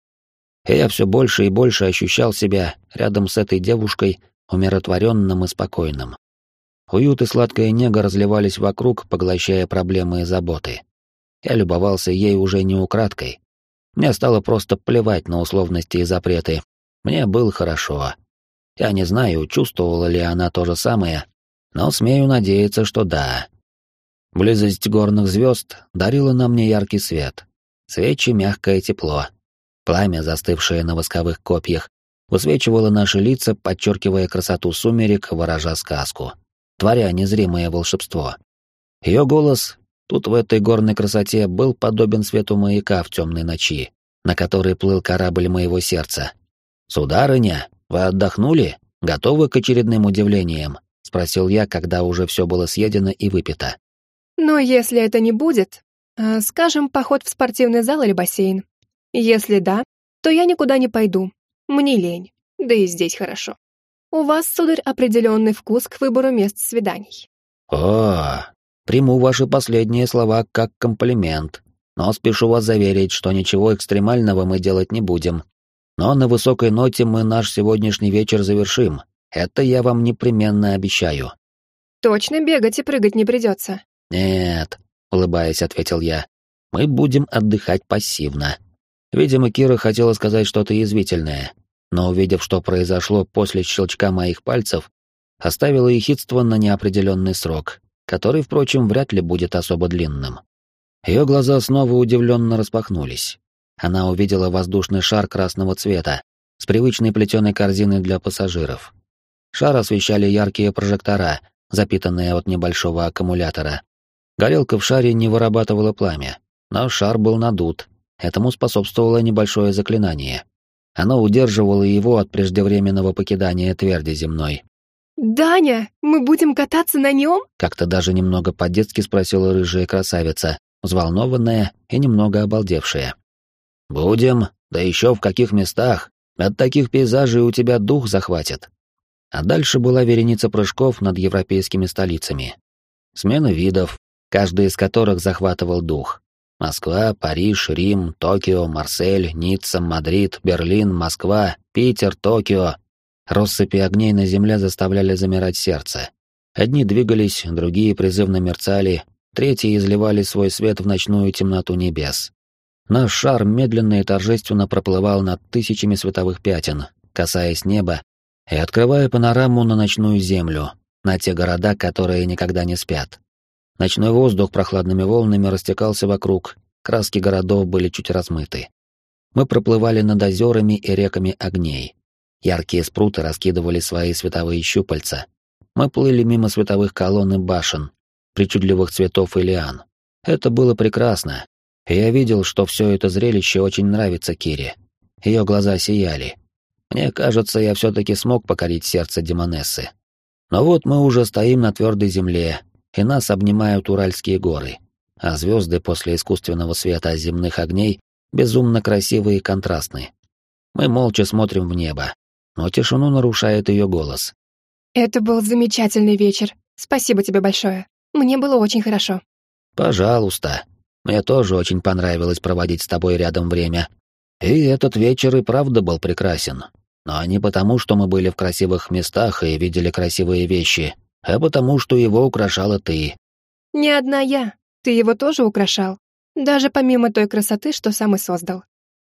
И я все больше и больше ощущал себя рядом с этой девушкой умиротворенным и спокойным. Уют и сладкая нега разливались вокруг, поглощая проблемы и заботы. Я любовался ей уже не украдкой. Мне стало просто плевать на условности и запреты. Мне было хорошо. Я не знаю, чувствовала ли она то же самое, но смею надеяться, что да. Близость горных звезд дарила нам неяркий свет. Свечи — мягкое тепло. Пламя, застывшее на восковых копьях, высвечивало наши лица, подчеркивая красоту сумерек, ворожа сказку, творя незримое волшебство. Ее голос тут в этой горной красоте был подобен свету маяка в темной ночи, на которой плыл корабль моего сердца. «Сударыня, вы отдохнули? Готовы к очередным удивлениям?» — спросил я, когда уже все было съедено и выпито. «Но если это не будет, э, скажем, поход в спортивный зал или бассейн. Если да, то я никуда не пойду. Мне лень, да и здесь хорошо. У вас, сударь, определенный вкус к выбору мест свиданий». «О, приму ваши последние слова как комплимент, но спешу вас заверить, что ничего экстремального мы делать не будем. Но на высокой ноте мы наш сегодняшний вечер завершим, это я вам непременно обещаю. Точно бегать и прыгать не придется. Нет, улыбаясь, ответил я. Мы будем отдыхать пассивно. Видимо, Кира хотела сказать что-то язвительное, но увидев, что произошло после щелчка моих пальцев, оставила ехидство на неопределенный срок, который, впрочем, вряд ли будет особо длинным. Ее глаза снова удивленно распахнулись. Она увидела воздушный шар красного цвета с привычной плетеной корзиной для пассажиров. Шар освещали яркие прожектора, запитанные от небольшого аккумулятора. Горелка в шаре не вырабатывала пламя, но шар был надут. Этому способствовало небольшое заклинание. Оно удерживало его от преждевременного покидания тверди земной. «Даня, мы будем кататься на нем?» Как-то даже немного по-детски спросила рыжая красавица, взволнованная и немного обалдевшая. «Будем, да еще в каких местах. От таких пейзажей у тебя дух захватит. А дальше была вереница прыжков над европейскими столицами. Смена видов, каждый из которых захватывал дух. Москва, Париж, Рим, Токио, Марсель, Ницца, Мадрид, Берлин, Москва, Питер, Токио. Россыпи огней на земле заставляли замирать сердце. Одни двигались, другие призывно мерцали, третьи изливали свой свет в ночную темноту небес. Наш шар медленно и торжественно проплывал над тысячами световых пятен, касаясь неба и открывая панораму на ночную землю, на те города, которые никогда не спят. Ночной воздух прохладными волнами растекался вокруг, краски городов были чуть размыты. Мы проплывали над озерами и реками огней. Яркие спруты раскидывали свои световые щупальца. Мы плыли мимо световых колонн и башен, причудливых цветов и лиан. Это было прекрасно. И я видел, что все это зрелище очень нравится Кире. Ее глаза сияли, мне кажется, я все-таки смог покорить сердце Демонессы. Но вот мы уже стоим на твердой земле, и нас обнимают Уральские горы, а звезды после искусственного света земных огней безумно красивые и контрастные. Мы молча смотрим в небо, но тишину нарушает ее голос. «Это был замечательный вечер. Спасибо тебе большое. Мне было очень хорошо». «Пожалуйста. Мне тоже очень понравилось проводить с тобой рядом время. И этот вечер и правда был прекрасен. Но не потому, что мы были в красивых местах и видели красивые вещи, а потому, что его украшала ты. Не одна я. Ты его тоже украшал. Даже помимо той красоты, что сам и создал.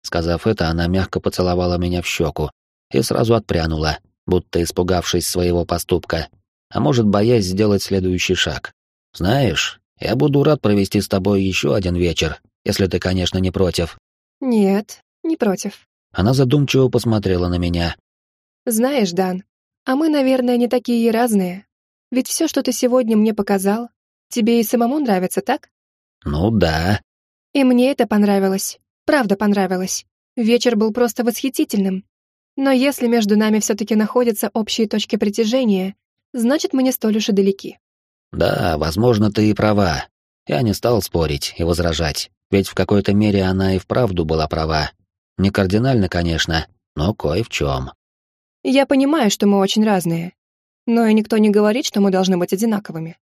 Сказав это, она мягко поцеловала меня в щеку и сразу отпрянула, будто испугавшись своего поступка, а может, боясь сделать следующий шаг. Знаешь, я буду рад провести с тобой еще один вечер, если ты, конечно, не против. Нет, не против. Она задумчиво посмотрела на меня. «Знаешь, Дан, а мы, наверное, не такие разные. Ведь все, что ты сегодня мне показал, тебе и самому нравится, так?» «Ну да». «И мне это понравилось. Правда понравилось. Вечер был просто восхитительным. Но если между нами все-таки находятся общие точки притяжения, значит, мы не столь уж и далеки». «Да, возможно, ты и права. Я не стал спорить и возражать, ведь в какой-то мере она и вправду была права, не кардинально, конечно, но кое в чем. Я понимаю, что мы очень разные. Но и никто не говорит, что мы должны быть одинаковыми.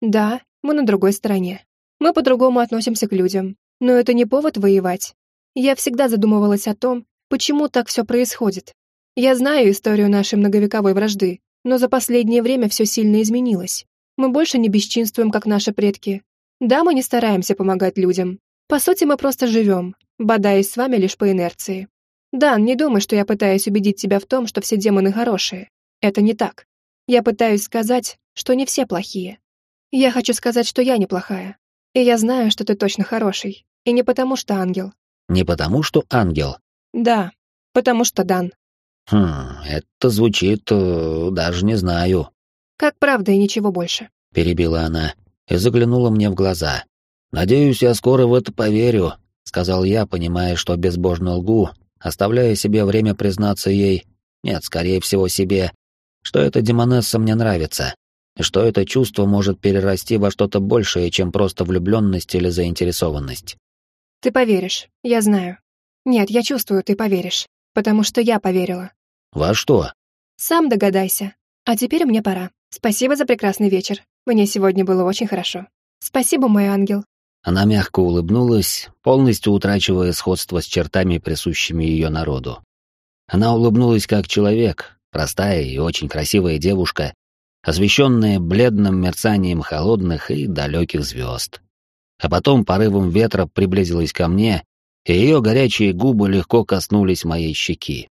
Да, мы на другой стороне. Мы по-другому относимся к людям. Но это не повод воевать. Я всегда задумывалась о том, почему так все происходит. Я знаю историю нашей многовековой вражды, но за последнее время все сильно изменилось. Мы больше не бесчинствуем, как наши предки. Да, мы не стараемся помогать людям. По сути, мы просто живем, бодаясь с вами лишь по инерции. Дан, не думай, что я пытаюсь убедить тебя в том, что все демоны хорошие. Это не так. Я пытаюсь сказать, что не все плохие. Я хочу сказать, что я неплохая. И я знаю, что ты точно хороший. И не потому, что ангел. Не потому, что ангел? Да, потому что Дан. Хм, это звучит... Э, даже не знаю. Как правда и ничего больше. Перебила она и заглянула мне в глаза. «Надеюсь, я скоро в это поверю», — сказал я, понимая, что безбожно лгу, оставляя себе время признаться ей, нет, скорее всего себе, что эта демонесса мне нравится, и что это чувство может перерасти во что-то большее, чем просто влюбленность или заинтересованность. Ты поверишь, я знаю. Нет, я чувствую, ты поверишь, потому что я поверила. Во что? Сам догадайся. А теперь мне пора. Спасибо за прекрасный вечер. Мне сегодня было очень хорошо. Спасибо, мой ангел. Она мягко улыбнулась, полностью утрачивая сходство с чертами, присущими ее народу. Она улыбнулась как человек, простая и очень красивая девушка, освещенная бледным мерцанием холодных и далеких звезд. А потом порывом ветра приблизилась ко мне, и ее горячие губы легко коснулись моей щеки.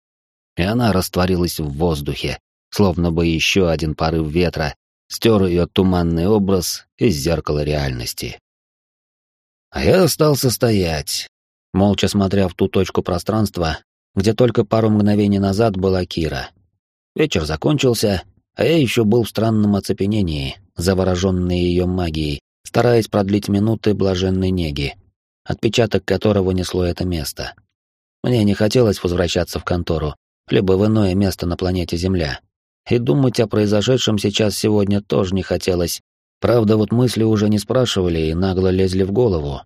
И она растворилась в воздухе, словно бы еще один порыв ветра стер ее туманный образ из зеркала реальности. А я остался стоять, молча смотря в ту точку пространства, где только пару мгновений назад была Кира. Вечер закончился, а я еще был в странном оцепенении, завороженный ее магией, стараясь продлить минуты блаженной неги, отпечаток которого несло это место. Мне не хотелось возвращаться в контору, либо в иное место на планете Земля. И думать о произошедшем сейчас сегодня тоже не хотелось, Правда, вот мысли уже не спрашивали и нагло лезли в голову.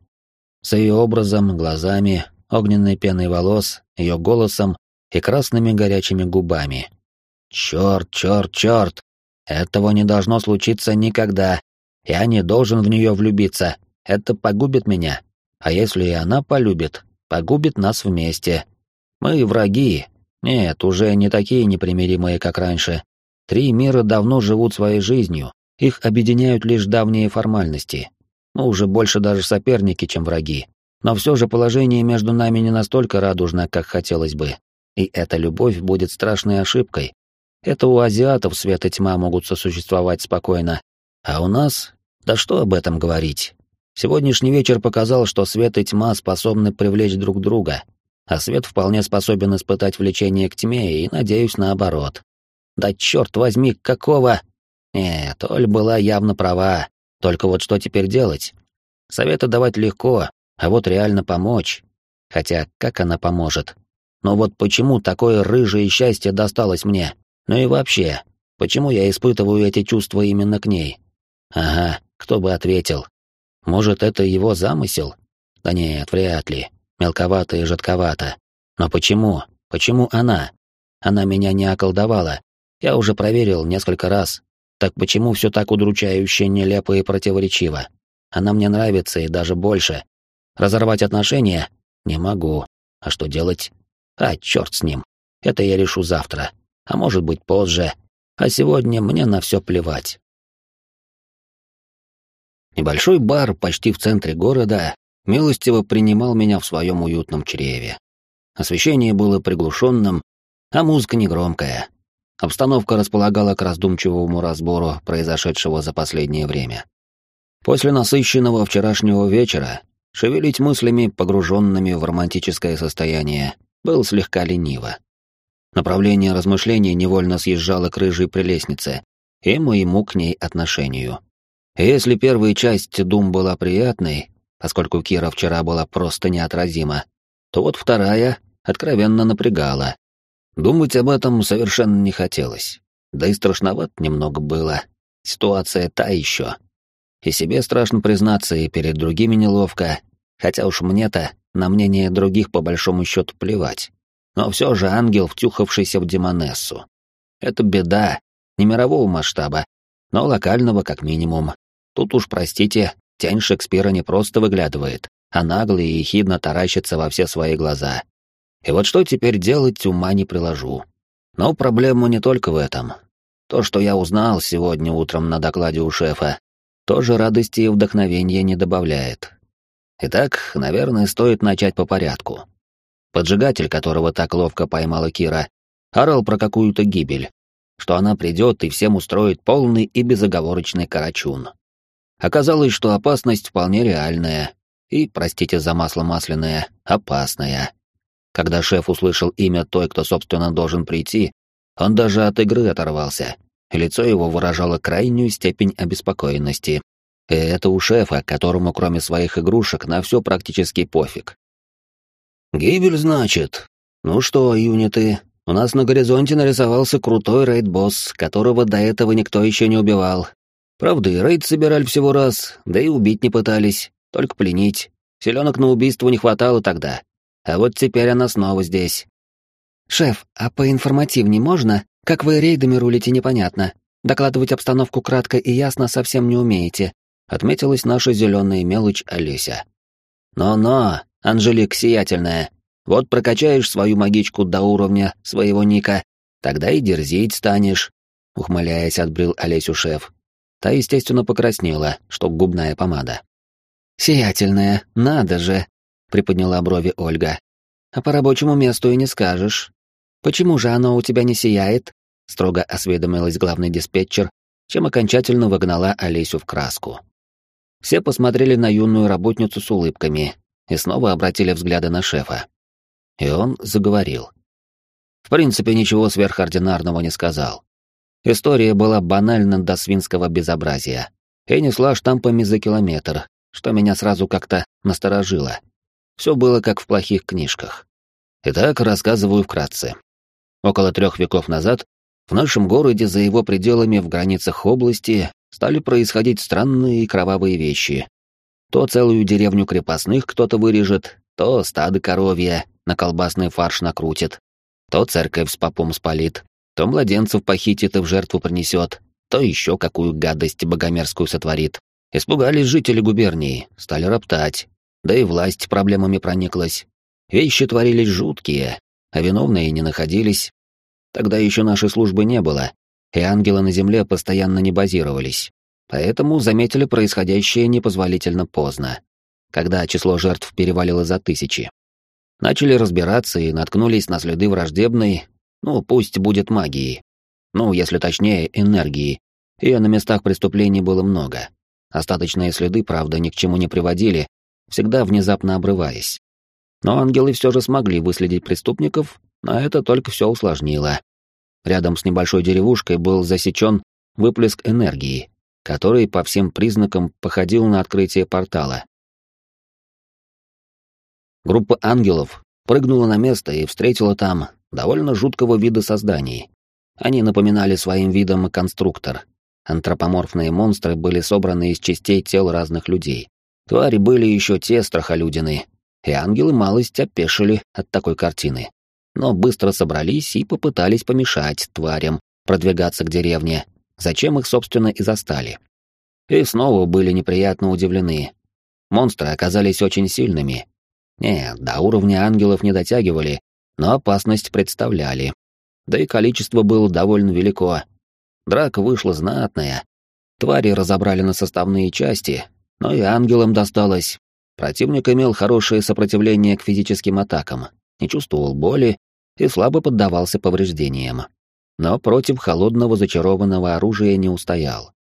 С ее образом, глазами, огненной пеной волос, ее голосом и красными горячими губами. Черт, черт, черт! Этого не должно случиться никогда. Я не должен в нее влюбиться. Это погубит меня. А если и она полюбит, погубит нас вместе. Мы враги. Нет, уже не такие непримиримые, как раньше. Три мира давно живут своей жизнью, их объединяют лишь давние формальности. Мы уже больше даже соперники, чем враги. Но все же положение между нами не настолько радужно, как хотелось бы. И эта любовь будет страшной ошибкой. Это у азиатов свет и тьма могут сосуществовать спокойно. А у нас? Да что об этом говорить? Сегодняшний вечер показал, что свет и тьма способны привлечь друг друга, а свет вполне способен испытать влечение к тьме и, надеюсь, наоборот. Да черт возьми, какого... Нет, Оль была явно права. Только вот что теперь делать? Советы давать легко, а вот реально помочь. Хотя, как она поможет? Но вот почему такое рыжее счастье досталось мне? Ну и вообще, почему я испытываю эти чувства именно к ней? Ага, кто бы ответил. Может, это его замысел? Да нет, вряд ли. Мелковато и жидковато. Но почему? Почему она? Она меня не околдовала. Я уже проверил несколько раз, так почему все так удручающе, нелепо и противоречиво? Она мне нравится и даже больше. Разорвать отношения? Не могу. А что делать? А, черт с ним. Это я решу завтра. А может быть позже. А сегодня мне на все плевать. Небольшой бар почти в центре города милостиво принимал меня в своем уютном чреве. Освещение было приглушенным, а музыка негромкая. Обстановка располагала к раздумчивому разбору произошедшего за последнее время. После насыщенного вчерашнего вечера шевелить мыслями, погруженными в романтическое состояние, был слегка лениво. Направление размышлений невольно съезжало к рыжей прелестнице и моему к ней отношению. если первая часть дум была приятной, поскольку Кира вчера была просто неотразима, то вот вторая откровенно напрягала, Думать об этом совершенно не хотелось. Да и страшновато немного было. Ситуация та еще. И себе страшно признаться, и перед другими неловко. Хотя уж мне-то на мнение других по большому счету плевать. Но все же ангел, втюхавшийся в демонессу. Это беда. не мирового масштаба, но локального как минимум. Тут уж, простите, тень Шекспира не просто выглядывает, а нагло и ехидно таращится во все свои глаза. И вот что теперь делать, ума не приложу. Но проблема не только в этом. То, что я узнал сегодня утром на докладе у шефа, тоже радости и вдохновения не добавляет. Итак, наверное, стоит начать по порядку. Поджигатель, которого так ловко поймала Кира, орал про какую-то гибель, что она придет и всем устроит полный и безоговорочный карачун. Оказалось, что опасность вполне реальная и, простите за масло масляное, опасная. Когда шеф услышал имя той, кто, собственно, должен прийти, он даже от игры оторвался, лицо его выражало крайнюю степень обеспокоенности. И это у шефа, которому кроме своих игрушек на все практически пофиг. «Гибель, значит? Ну что, юниты, у нас на горизонте нарисовался крутой рейд-босс, которого до этого никто еще не убивал. Правда, и рейд собирали всего раз, да и убить не пытались, только пленить. Селенок на убийство не хватало тогда. А вот теперь она снова здесь. «Шеф, а поинформативнее можно? Как вы рейдами рулите, непонятно. Докладывать обстановку кратко и ясно совсем не умеете», отметилась наша зеленая мелочь Олеся. «Но-но, Анжелик сиятельная, вот прокачаешь свою магичку до уровня своего ника, тогда и дерзить станешь», ухмыляясь, отбрил Олесю шеф. Та, естественно, покраснела, что губная помада. «Сиятельная, надо же!» — приподняла брови Ольга. «А по рабочему месту и не скажешь. Почему же оно у тебя не сияет?» — строго осведомилась главный диспетчер, чем окончательно выгнала Олесю в краску. Все посмотрели на юную работницу с улыбками и снова обратили взгляды на шефа. И он заговорил. В принципе, ничего сверхординарного не сказал. История была банальна до свинского безобразия и несла штампами за километр, что меня сразу как-то насторожило. Все было как в плохих книжках. Итак, рассказываю вкратце. Около трех веков назад в нашем городе за его пределами в границах области стали происходить странные кровавые вещи. То целую деревню крепостных кто-то вырежет, то стадо коровья на колбасный фарш накрутит, то церковь с попом спалит, то младенцев похитит и в жертву принесет, то еще какую гадость богомерзкую сотворит. Испугались жители губернии, стали роптать, да и власть проблемами прониклась. Вещи творились жуткие, а виновные не находились. Тогда еще нашей службы не было, и ангелы на земле постоянно не базировались. Поэтому заметили происходящее непозволительно поздно, когда число жертв перевалило за тысячи. Начали разбираться и наткнулись на следы враждебной, ну, пусть будет магии. Ну, если точнее, энергии. Ее на местах преступлений было много. Остаточные следы, правда, ни к чему не приводили, всегда внезапно обрываясь. Но ангелы все же смогли выследить преступников, а это только все усложнило. Рядом с небольшой деревушкой был засечен выплеск энергии, который по всем признакам походил на открытие портала. Группа ангелов прыгнула на место и встретила там довольно жуткого вида созданий. Они напоминали своим видом конструктор. Антропоморфные монстры были собраны из частей тел разных людей. Твари были еще те страхолюдины, и ангелы малость опешили от такой картины. Но быстро собрались и попытались помешать тварям продвигаться к деревне, зачем их, собственно, и застали. И снова были неприятно удивлены. Монстры оказались очень сильными. Нет, до уровня ангелов не дотягивали, но опасность представляли. Да и количество было довольно велико. Драка вышла знатная. Твари разобрали на составные части, но и ангелам досталось. Противник имел хорошее сопротивление к физическим атакам, не чувствовал боли и слабо поддавался повреждениям. Но против холодного зачарованного оружия не устоял.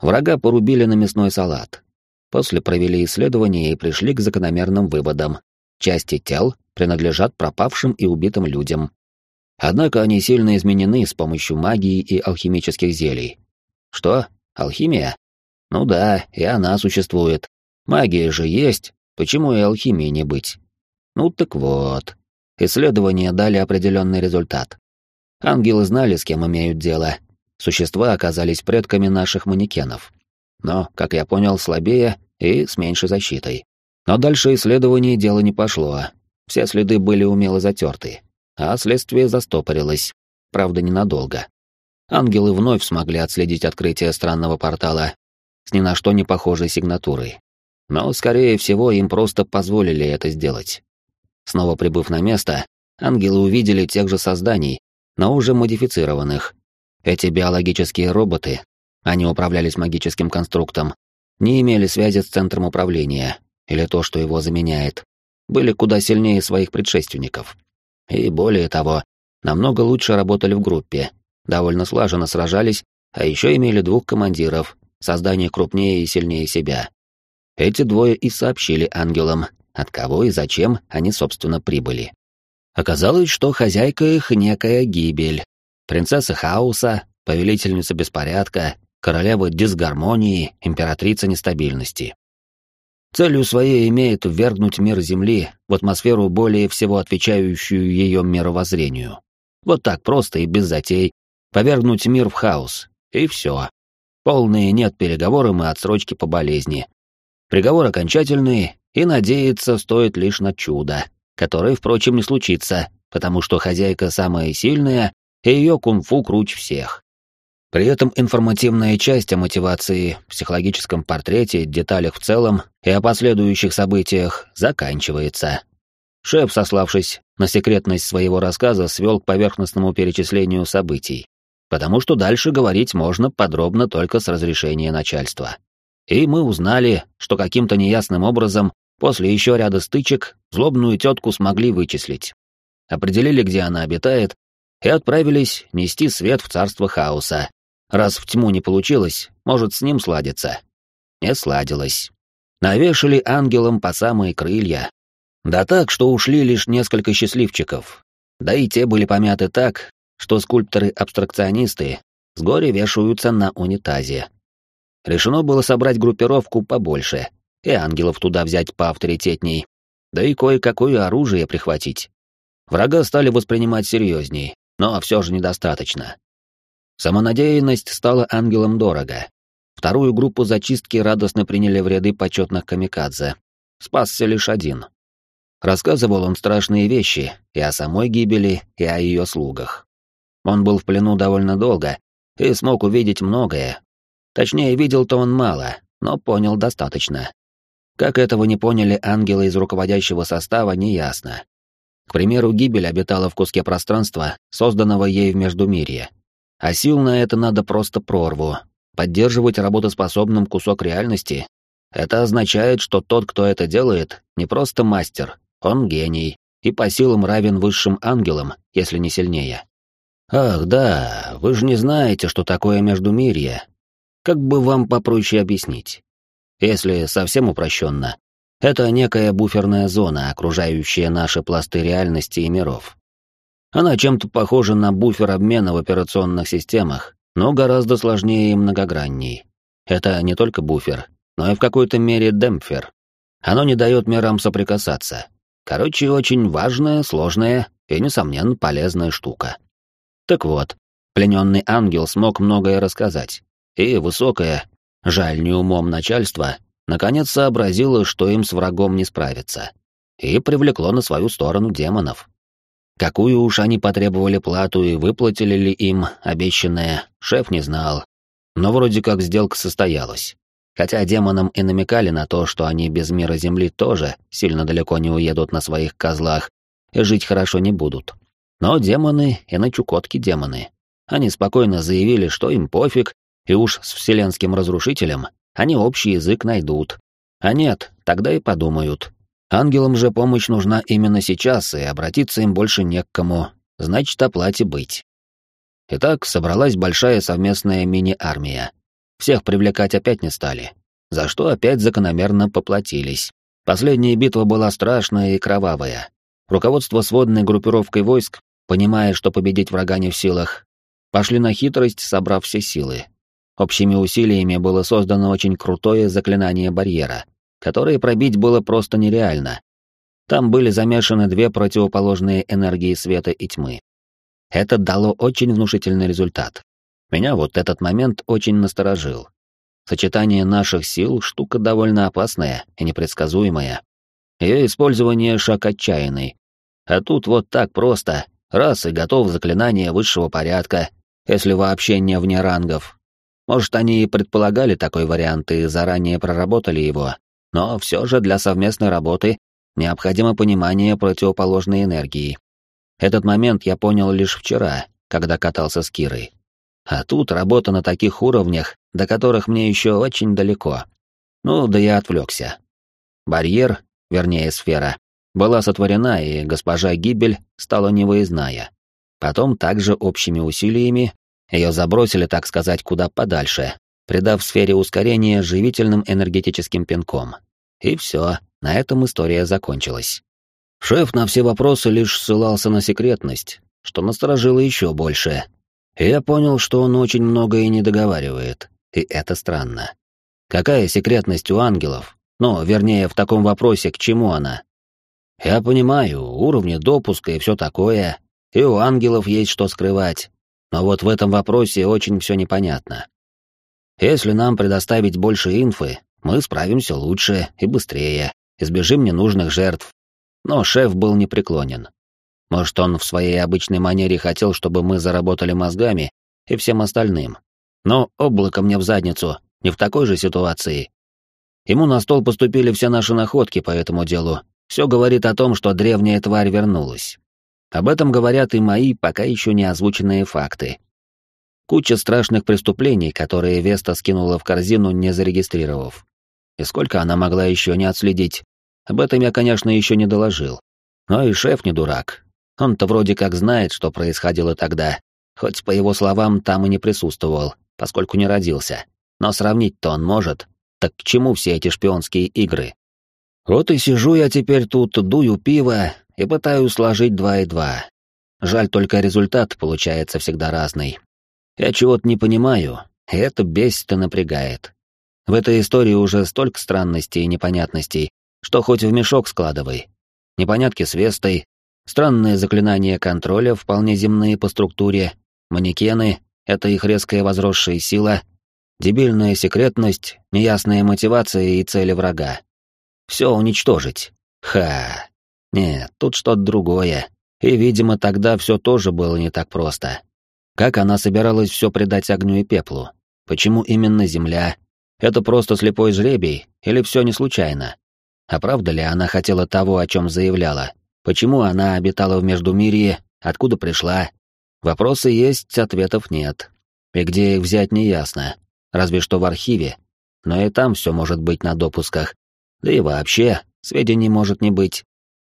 Врага порубили на мясной салат. После провели исследования и пришли к закономерным выводам. Части тел принадлежат пропавшим и убитым людям. Однако они сильно изменены с помощью магии и алхимических зелий. Что? Алхимия? Ну да, и она существует. Магия же есть, почему и алхимии не быть? Ну так вот. Исследования дали определенный результат. Ангелы знали, с кем имеют дело. Существа оказались предками наших манекенов. Но, как я понял, слабее и с меньшей защитой. Но дальше исследований дело не пошло. Все следы были умело затерты, а следствие застопорилось. Правда, ненадолго. ангелы вновь смогли отследить открытие странного портала с ни на что не похожей сигнатурой. Но, скорее всего, им просто позволили это сделать. Снова прибыв на место, ангелы увидели тех же созданий, но уже модифицированных. Эти биологические роботы, они управлялись магическим конструктом, не имели связи с центром управления, или то, что его заменяет, были куда сильнее своих предшественников. И более того, намного лучше работали в группе, довольно слаженно сражались, а еще имели двух командиров, создание крупнее и сильнее себя. Эти двое и сообщили ангелам, от кого и зачем они, собственно, прибыли. Оказалось, что хозяйка их некая гибель. Принцесса хаоса, повелительница беспорядка, королева дисгармонии, императрица нестабильности. Целью своей имеет ввергнуть мир Земли в атмосферу более всего отвечающую ее мировоззрению. Вот так просто и без затей. Повергнуть мир в хаос. И все. Полные нет переговорам и отсрочки по болезни. Приговор окончательный, и надеяться стоит лишь на чудо, которое, впрочем, не случится, потому что хозяйка самая сильная, и ее кунг-фу круче всех. При этом информативная часть о мотивации, психологическом портрете, деталях в целом и о последующих событиях заканчивается. Шеф, сославшись на секретность своего рассказа, свел к поверхностному перечислению событий, потому что дальше говорить можно подробно только с разрешения начальства. И мы узнали, что каким-то неясным образом после еще ряда стычек злобную тетку смогли вычислить. Определили, где она обитает, и отправились нести свет в царство хаоса, Раз в тьму не получилось, может, с ним сладится. Не сладилось. Навешали ангелам по самые крылья. Да так, что ушли лишь несколько счастливчиков. Да и те были помяты так, что скульпторы-абстракционисты с горя вешаются на унитазе. Решено было собрать группировку побольше, и ангелов туда взять поавторитетней, да и кое-какое оружие прихватить. Врага стали воспринимать серьезней, но все же недостаточно. Самонадеянность стала ангелом дорого. Вторую группу зачистки радостно приняли в ряды почетных камикадзе. Спасся лишь один. Рассказывал он страшные вещи и о самой гибели, и о ее слугах. Он был в плену довольно долго и смог увидеть многое. Точнее, видел-то он мало, но понял достаточно. Как этого не поняли ангелы из руководящего состава, неясно. К примеру, гибель обитала в куске пространства, созданного ей в Междумирье. А сил на это надо просто прорву. Поддерживать работоспособным кусок реальности — это означает, что тот, кто это делает, не просто мастер, он гений и по силам равен высшим ангелам, если не сильнее. Ах, да, вы же не знаете, что такое Междумирье. Как бы вам попроще объяснить? Если совсем упрощенно, это некая буферная зона, окружающая наши пласты реальности и миров. Она чем-то похожа на буфер обмена в операционных системах, но гораздо сложнее и многогранней. Это не только буфер, но и в какой-то мере демпфер. Оно не дает мирам соприкасаться. Короче, очень важная, сложная и, несомненно, полезная штука. Так вот, плененный ангел смог многое рассказать, и высокое, жаль не умом начальство, наконец сообразило, что им с врагом не справиться, и привлекло на свою сторону демонов. Какую уж они потребовали плату и выплатили ли им обещанное, шеф не знал. Но вроде как сделка состоялась. Хотя демонам и намекали на то, что они без мира Земли тоже сильно далеко не уедут на своих козлах и жить хорошо не будут. Но демоны и на Чукотке демоны. Они спокойно заявили, что им пофиг, и уж с вселенским разрушителем они общий язык найдут. А нет, тогда и подумают, Ангелам же помощь нужна именно сейчас, и обратиться им больше не к кому, значит, оплате быть. Итак, собралась большая совместная мини-армия. Всех привлекать опять не стали, за что опять закономерно поплатились. Последняя битва была страшная и кровавая. Руководство сводной группировкой войск, понимая, что победить врага не в силах, пошли на хитрость, собрав все силы. Общими усилиями было создано очень крутое заклинание барьера, которые пробить было просто нереально. Там были замешаны две противоположные энергии света и тьмы. Это дало очень внушительный результат. Меня вот этот момент очень насторожил. Сочетание наших сил — штука довольно опасная и непредсказуемая. Ее использование — шаг отчаянный. А тут вот так просто, раз и готов заклинание высшего порядка, если вообще не вне рангов. Может, они и предполагали такой вариант и заранее проработали его, но все же для совместной работы необходимо понимание противоположной энергии. Этот момент я понял лишь вчера, когда катался с Кирой. А тут работа на таких уровнях, до которых мне еще очень далеко. Ну, да я отвлекся. Барьер, вернее сфера, была сотворена, и госпожа Гибель стала невыездная. Потом также общими усилиями ее забросили, так сказать, куда подальше, придав сфере ускорения живительным энергетическим пинком. И все, на этом история закончилась. Шеф на все вопросы лишь ссылался на секретность, что насторожило еще больше. И я понял, что он очень многое не договаривает, и это странно. Какая секретность у ангелов? Ну, вернее, в таком вопросе, к чему она? Я понимаю, уровни допуска и все такое, и у ангелов есть что скрывать, но вот в этом вопросе очень все непонятно. Если нам предоставить больше инфы, мы справимся лучше и быстрее, избежим ненужных жертв. Но шеф был непреклонен. Может, он в своей обычной манере хотел, чтобы мы заработали мозгами и всем остальным. Но облако мне в задницу, не в такой же ситуации. Ему на стол поступили все наши находки по этому делу. Все говорит о том, что древняя тварь вернулась. Об этом говорят и мои пока еще не озвученные факты. Куча страшных преступлений, которые Веста скинула в корзину, не зарегистрировав. И сколько она могла еще не отследить? Об этом я, конечно, еще не доложил. Но и шеф не дурак. Он-то вроде как знает, что происходило тогда, хоть, по его словам, там и не присутствовал, поскольку не родился. Но сравнить-то он может. Так к чему все эти шпионские игры? Вот и сижу я теперь тут, дую пиво и пытаюсь сложить два и два. Жаль, только результат получается всегда разный. Я чего-то не понимаю, и это бесит и напрягает. В этой истории уже столько странностей и непонятностей, что хоть в мешок складывай. Непонятки с Вестой, странные заклинания контроля, вполне земные по структуре, манекены — это их резкая возросшая сила, дебильная секретность, неясная мотивация и цели врага. Все уничтожить. Ха. Нет, тут что-то другое. И, видимо, тогда все тоже было не так просто. Как она собиралась все предать огню и пеплу? Почему именно Земля? Это просто слепой жребий, или все не случайно? А правда ли она хотела того, о чем заявляла? Почему она обитала в Междумирье? Откуда пришла? Вопросы есть, ответов нет. И где их взять, неясно. Разве что в архиве. Но и там все может быть на допусках. Да и вообще, сведений может не быть.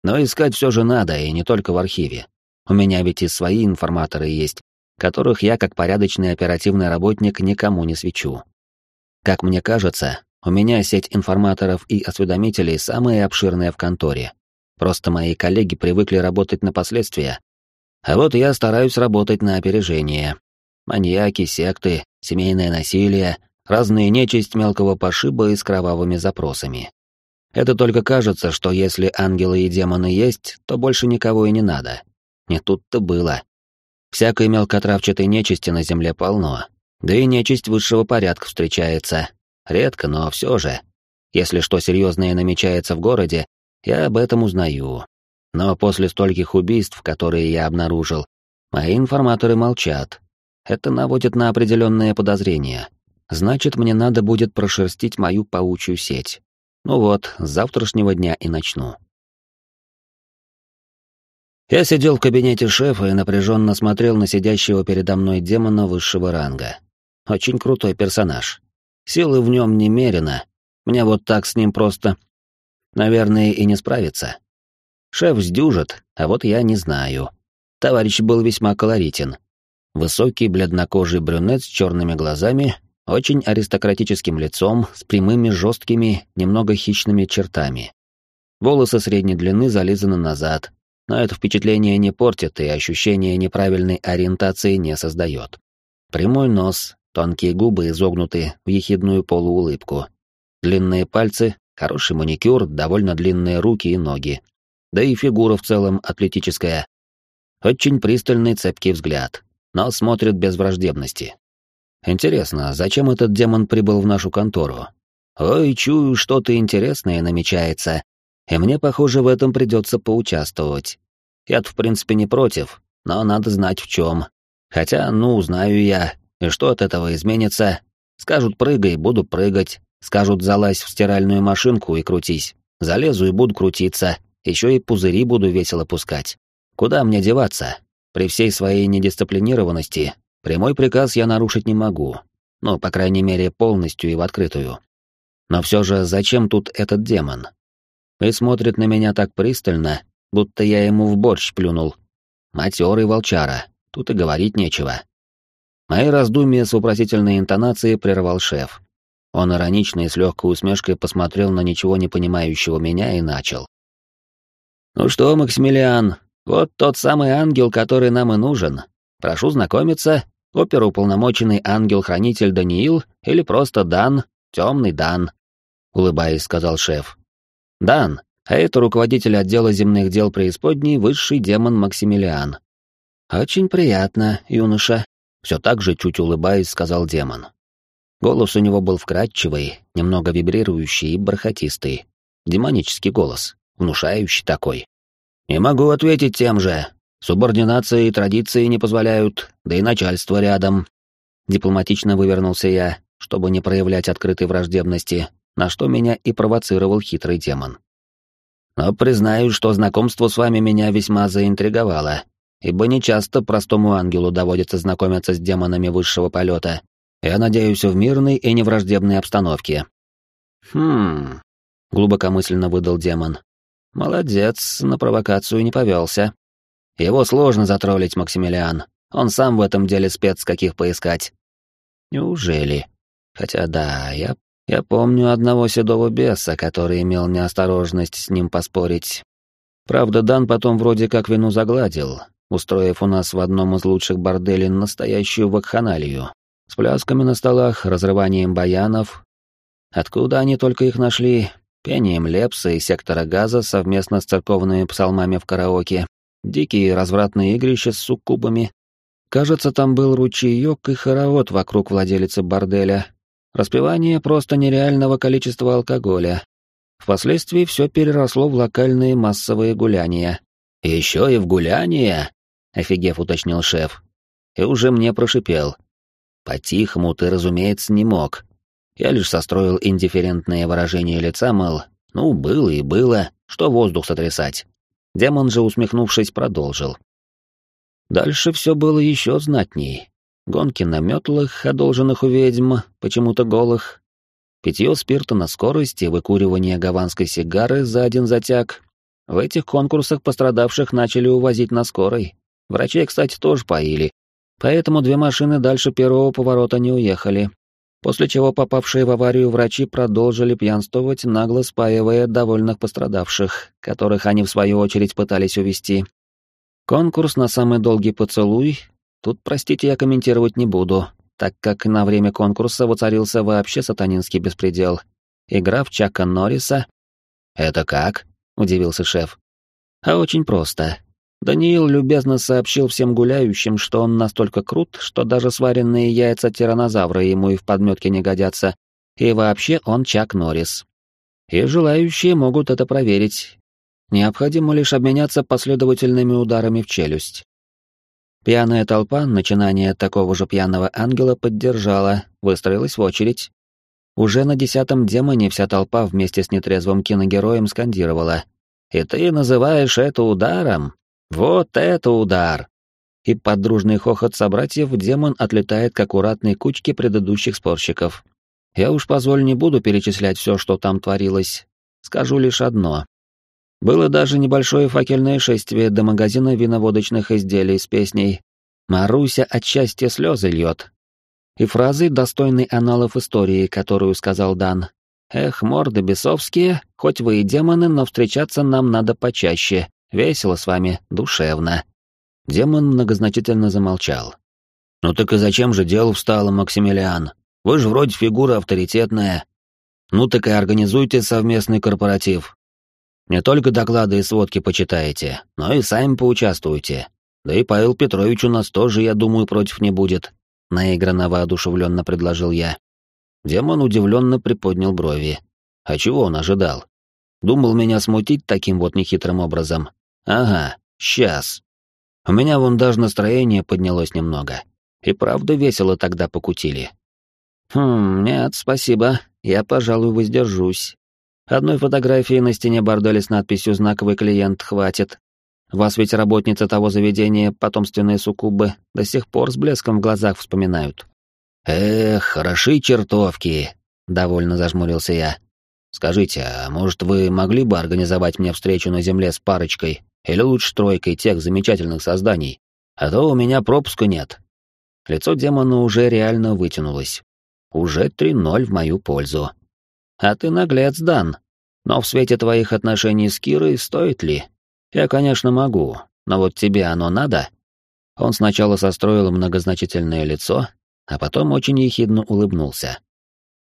Но искать все же надо, и не только в архиве. У меня ведь и свои информаторы есть, которых я, как порядочный оперативный работник, никому не свечу. Как мне кажется, у меня сеть информаторов и осведомителей самая обширная в конторе. Просто мои коллеги привыкли работать на последствия. А вот я стараюсь работать на опережение. Маньяки, секты, семейное насилие, разные нечисть мелкого пошиба и с кровавыми запросами. Это только кажется, что если ангелы и демоны есть, то больше никого и не надо. Не тут-то было. Всякой мелкотравчатой нечисти на земле полно, да и нечисть высшего порядка встречается. Редко, но все же. Если что серьезное намечается в городе, я об этом узнаю. Но после стольких убийств, которые я обнаружил, мои информаторы молчат. Это наводит на определенные подозрения. Значит, мне надо будет прошерстить мою паучью сеть. Ну вот, с завтрашнего дня и начну. Я сидел в кабинете шефа и напряженно смотрел на сидящего передо мной демона высшего ранга. Очень крутой персонаж. Силы в нем немерено. Мне вот так с ним просто... Наверное, и не справиться. Шеф сдюжит, а вот я не знаю. Товарищ был весьма колоритен. Высокий, бледнокожий брюнет с черными глазами, очень аристократическим лицом, с прямыми, жесткими, немного хищными чертами. Волосы средней длины зализаны назад, но это впечатление не портит и ощущение неправильной ориентации не создает. Прямой нос, Тонкие губы изогнуты в ехидную полуулыбку. Длинные пальцы, хороший маникюр, довольно длинные руки и ноги. Да и фигура в целом атлетическая. Очень пристальный цепкий взгляд, но смотрит без враждебности. Интересно, зачем этот демон прибыл в нашу контору? Ой, чую, что-то интересное намечается, и мне, похоже, в этом придется поучаствовать. Я-то, в принципе, не против, но надо знать в чем. Хотя, ну, знаю я, и что от этого изменится? Скажут прыгай, буду прыгать. Скажут залазь в стиральную машинку и крутись. Залезу и буду крутиться. Еще и пузыри буду весело пускать. Куда мне деваться? При всей своей недисциплинированности прямой приказ я нарушить не могу. Ну, по крайней мере, полностью и в открытую. Но все же зачем тут этот демон? И смотрит на меня так пристально, будто я ему в борщ плюнул. Матерый волчара, тут и говорить нечего. Мои раздумья с вопросительной интонацией прервал шеф. Он иронично и с легкой усмешкой посмотрел на ничего не понимающего меня и начал. «Ну что, Максимилиан, вот тот самый ангел, который нам и нужен. Прошу знакомиться, оперуполномоченный ангел-хранитель Даниил или просто Дан, темный Дан», — улыбаясь, сказал шеф. «Дан, а это руководитель отдела земных дел преисподней, высший демон Максимилиан». «Очень приятно, юноша», все так же, чуть улыбаясь, сказал демон. Голос у него был вкрадчивый, немного вибрирующий и бархатистый. Демонический голос, внушающий такой. «Не могу ответить тем же. Субординация и традиции не позволяют, да и начальство рядом». Дипломатично вывернулся я, чтобы не проявлять открытой враждебности, на что меня и провоцировал хитрый демон. Но признаю, что знакомство с вами меня весьма заинтриговало, ибо нечасто простому ангелу доводится знакомиться с демонами высшего полета. Я надеюсь, в мирной и невраждебной обстановке. Хм, глубокомысленно выдал демон. Молодец, на провокацию не повелся. Его сложно затроллить, Максимилиан. Он сам в этом деле спец, каких поискать. Неужели? Хотя да, я, я помню одного седого беса, который имел неосторожность с ним поспорить. Правда, Дан потом вроде как вину загладил, устроив у нас в одном из лучших борделей настоящую вакханалию. С плясками на столах, разрыванием баянов. Откуда они только их нашли? Пением Лепса и Сектора Газа совместно с церковными псалмами в караоке. Дикие развратные игрища с суккубами. Кажется, там был ручеек и хоровод вокруг владелицы борделя. Распивание просто нереального количества алкоголя. Впоследствии все переросло в локальные массовые гуляния. «Еще и в гуляния?» — офигев уточнил шеф. И уже мне прошипел. По-тихому ты, разумеется, не мог. Я лишь состроил индифферентное выражение лица, мол, ну, было и было, что воздух сотрясать. Демон же, усмехнувшись, продолжил. Дальше все было еще знатней. Гонки на метлах, одолженных у ведьм, почему-то голых, питье спирта на скорость и выкуривание гаванской сигары за один затяг. В этих конкурсах пострадавших начали увозить на скорой. Врачей, кстати, тоже поили. Поэтому две машины дальше первого поворота не уехали. После чего попавшие в аварию врачи продолжили пьянствовать, нагло спаивая довольных пострадавших, которых они в свою очередь пытались увести. Конкурс на самый долгий поцелуй тут, простите, я комментировать не буду, так как на время конкурса воцарился вообще сатанинский беспредел. Игра в Чака Норриса... «Это как?» — удивился шеф. «А очень просто. Даниил любезно сообщил всем гуляющим, что он настолько крут, что даже сваренные яйца тиранозавра ему и в подметке не годятся, и вообще он Чак Норрис. И желающие могут это проверить. Необходимо лишь обменяться последовательными ударами в челюсть. Пьяная толпа начинание такого же пьяного ангела поддержала, выстроилась в очередь. Уже на десятом демоне вся толпа вместе с нетрезвым киногероем скандировала. «И ты называешь это ударом? Вот это удар! И под дружный хохот собратьев демон отлетает к аккуратной кучке предыдущих спорщиков. Я уж позволь не буду перечислять все, что там творилось. Скажу лишь одно. Было даже небольшое факельное шествие до магазина виноводочных изделий с песней «Маруся от счастья слезы льет». И фразой, достойной аналов истории, которую сказал Дан. «Эх, морды бесовские, хоть вы и демоны, но встречаться нам надо почаще, Весело с вами, душевно». Демон многозначительно замолчал. «Ну так и зачем же дело встало, Максимилиан? Вы же вроде фигура авторитетная. Ну так и организуйте совместный корпоратив. Не только доклады и сводки почитаете, но и сами поучаствуйте. Да и Павел Петрович у нас тоже, я думаю, против не будет», — наигранно воодушевленно предложил я. Демон удивленно приподнял брови. А чего он ожидал? Думал меня смутить таким вот нехитрым образом, Ага, сейчас. У меня вон даже настроение поднялось немного. И правда весело тогда покутили. Хм, нет, спасибо, я, пожалуй, воздержусь. Одной фотографии на стене борделя с надписью «Знаковый клиент» хватит. Вас ведь работница того заведения, потомственные суккубы, до сих пор с блеском в глазах вспоминают. Эх, хороши чертовки, довольно зажмурился я. Скажите, а может вы могли бы организовать мне встречу на земле с парочкой или лучше тройкой тех замечательных созданий? А то у меня пропуска нет. Лицо демона уже реально вытянулось. Уже 3-0 в мою пользу. А ты наглец, Дан. Но в свете твоих отношений с Кирой стоит ли? Я, конечно, могу, но вот тебе оно надо? Он сначала состроил многозначительное лицо, а потом очень ехидно улыбнулся.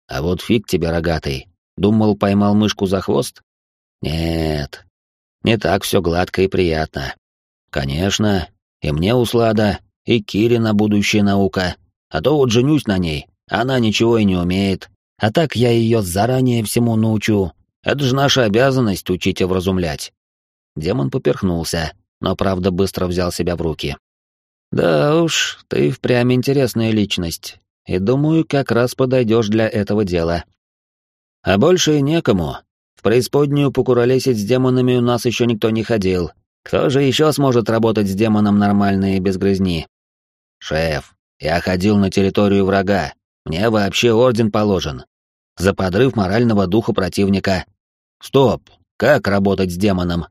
А вот фиг тебе, рогатый. Думал, поймал мышку за хвост? Нет. Не так все гладко и приятно. Конечно, и мне услада, и Кире на будущее наука. А то вот женюсь на ней, она ничего и не умеет. А так я ее заранее всему научу. Это же наша обязанность учить и вразумлять. Демон поперхнулся, но правда быстро взял себя в руки. Да уж, ты впрямь интересная личность, и думаю, как раз подойдешь для этого дела. А больше и некому. В преисподнюю покуролесить с демонами у нас еще никто не ходил. Кто же еще сможет работать с демоном нормально и без грызни? Шеф, я ходил на территорию врага, мне вообще орден положен. За подрыв морального духа противника. Стоп, как работать с демоном?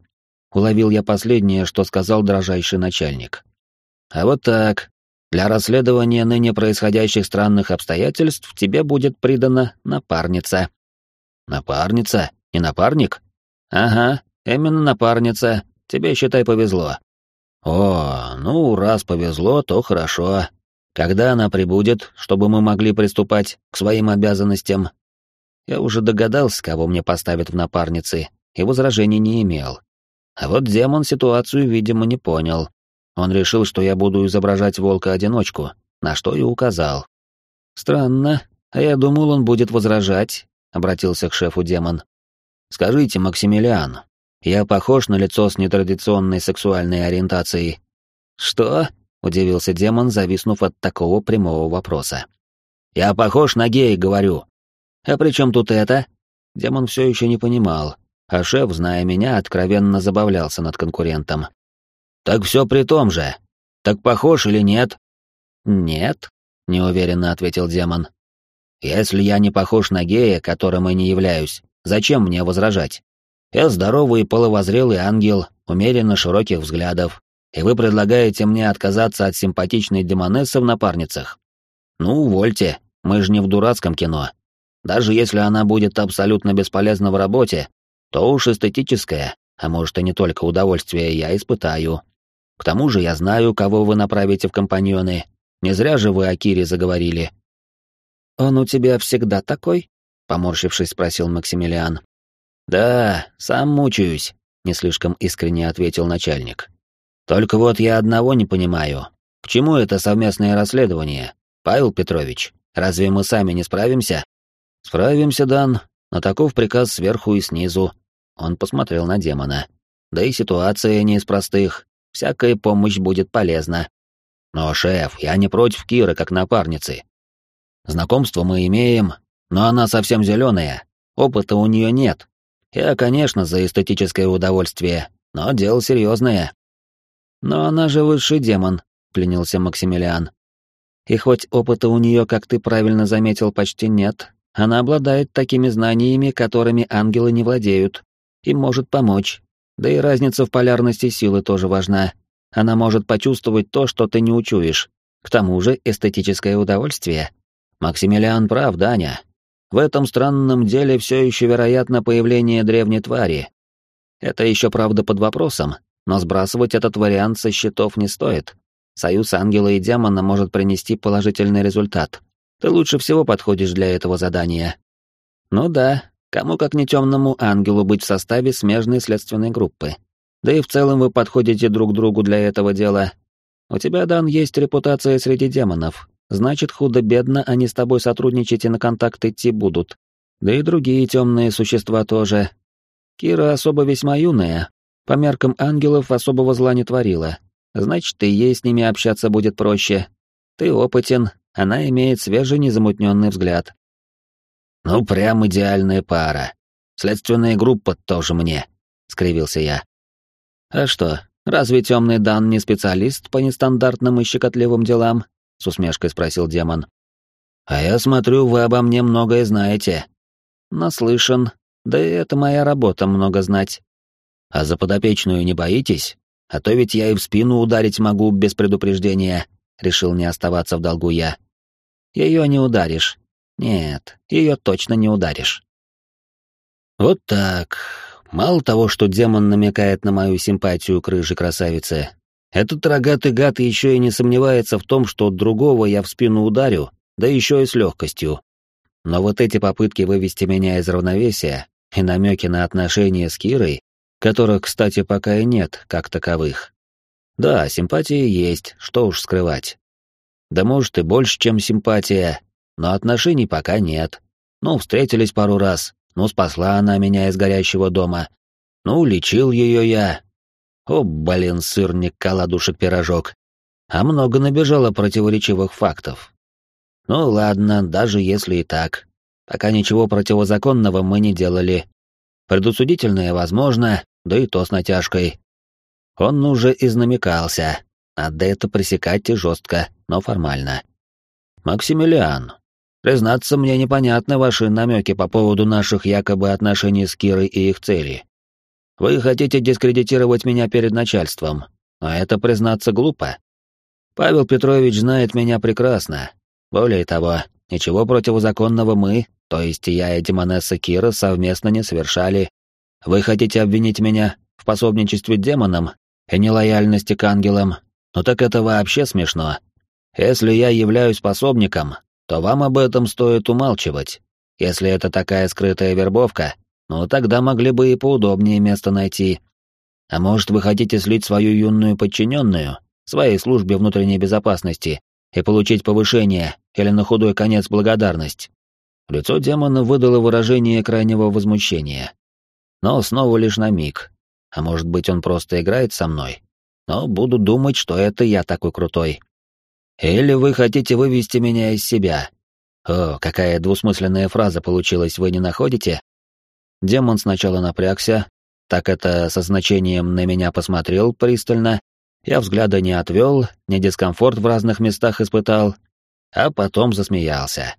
Уловил я последнее, что сказал дрожайший начальник. А вот так. Для расследования ныне происходящих странных обстоятельств тебе будет придана напарница. Напарница? Не напарник? Ага, именно напарница. Тебе, считай, повезло. О, ну, раз повезло, то хорошо. Когда она прибудет, чтобы мы могли приступать к своим обязанностям? Я уже догадался, кого мне поставят в напарницы, и возражений не имел. А вот демон ситуацию, видимо, не понял. Он решил, что я буду изображать волка-одиночку, на что и указал. Странно, а я думал, он будет возражать, обратился к шефу демон. Скажите, Максимилиан, я похож на лицо с нетрадиционной сексуальной ориентацией? Что? удивился демон, зависнув от такого прямого вопроса. «Я похож на гея, говорю». «А при чем тут это?» Демон все еще не понимал, а шеф, зная меня, откровенно забавлялся над конкурентом. «Так все при том же. Так похож или нет?» «Нет», — неуверенно ответил демон. «Если я не похож на гея, которым и не являюсь, зачем мне возражать? Я здоровый половозрелый ангел, умеренно широких взглядов, и вы предлагаете мне отказаться от симпатичной демонессы в напарницах? Ну, увольте, мы же не в дурацком кино. Даже если она будет абсолютно бесполезна в работе, то уж эстетическое, а может и не только удовольствие, я испытаю. К тому же я знаю, кого вы направите в компаньоны. Не зря же вы о Кире заговорили. «Он у тебя всегда такой?» — поморщившись, спросил Максимилиан. «Да, сам мучаюсь», — не слишком искренне ответил начальник. Только вот я одного не понимаю. К чему это совместное расследование? Павел Петрович, разве мы сами не справимся? Справимся, Дан, но таков приказ сверху и снизу. Он посмотрел на демона. Да и ситуация не из простых. Всякая помощь будет полезна. Но, шеф, я не против Киры как напарницы. Знакомство мы имеем, но она совсем зеленая. Опыта у нее нет. Я, конечно, за эстетическое удовольствие, но дело серьезное. «Но она же высший демон», — пленился Максимилиан. «И хоть опыта у нее, как ты правильно заметил, почти нет, она обладает такими знаниями, которыми ангелы не владеют, и может помочь. Да и разница в полярности силы тоже важна. Она может почувствовать то, что ты не учуешь. К тому же эстетическое удовольствие. Максимилиан прав, Даня. В этом странном деле все еще вероятно появление древней твари. Это еще правда под вопросом, но сбрасывать этот вариант со счетов не стоит. Союз ангела и демона может принести положительный результат. Ты лучше всего подходишь для этого задания. Ну да, кому как не темному ангелу быть в составе смежной следственной группы. Да и в целом вы подходите друг другу для этого дела. У тебя, Дан, есть репутация среди демонов. Значит, худо-бедно они с тобой сотрудничать и на контакт идти будут. Да и другие темные существа тоже. Кира особо весьма юная, по меркам ангелов особого зла не творила. Значит, и ей с ними общаться будет проще. Ты опытен, она имеет свежий незамутненный взгляд. Ну, прям идеальная пара. Следственная группа тоже мне, — скривился я. А что, разве темный Дан не специалист по нестандартным и щекотливым делам? — с усмешкой спросил демон. А я смотрю, вы обо мне многое знаете. Наслышан, да и это моя работа много знать. А за подопечную не боитесь? А то ведь я и в спину ударить могу без предупреждения, решил не оставаться в долгу я. Ее не ударишь. Нет, ее точно не ударишь. Вот так. Мало того, что демон намекает на мою симпатию к рыжей красавице, этот рогатый гад еще и не сомневается в том, что другого я в спину ударю, да еще и с легкостью. Но вот эти попытки вывести меня из равновесия и намеки на отношения с Кирой, которых, кстати, пока и нет, как таковых. Да, симпатия есть, что уж скрывать. Да может и больше, чем симпатия, но отношений пока нет. Ну, встретились пару раз, ну, спасла она меня из горящего дома. Ну, лечил ее я. О, блин, сырник, каладушек, пирожок. А много набежало противоречивых фактов. Ну ладно, даже если и так. Пока ничего противозаконного мы не делали. Предусудительное возможно, да и то с натяжкой. Он уже изнамекался. Надо это пресекать и жестко, но формально. Максимилиан, признаться, мне непонятны ваши намеки по поводу наших якобы отношений с Кирой и их цели. Вы хотите дискредитировать меня перед начальством, но это, признаться, глупо. Павел Петрович знает меня прекрасно, более того, ничего противозаконного мы, то есть я и демонесса Кира, совместно не совершали. Вы хотите обвинить меня в пособничестве демонам и нелояльности к ангелам? Ну так это вообще смешно. Если я являюсь пособником, то вам об этом стоит умалчивать. Если это такая скрытая вербовка, ну тогда могли бы и поудобнее место найти. А может, вы хотите слить свою юную подчиненную, своей службе внутренней безопасности, и получить повышение или на худой конец благодарность. Лицо демона выдало выражение крайнего возмущения. Но снова лишь на миг. А может быть, он просто играет со мной? Но буду думать, что это я такой крутой. Или вы хотите вывести меня из себя? О, какая двусмысленная фраза получилась, вы не находите? Демон сначала напрягся, так это со значением на меня посмотрел пристально, я взгляда не отвел, ни дискомфорт в разных местах испытал, а потом засмеялся.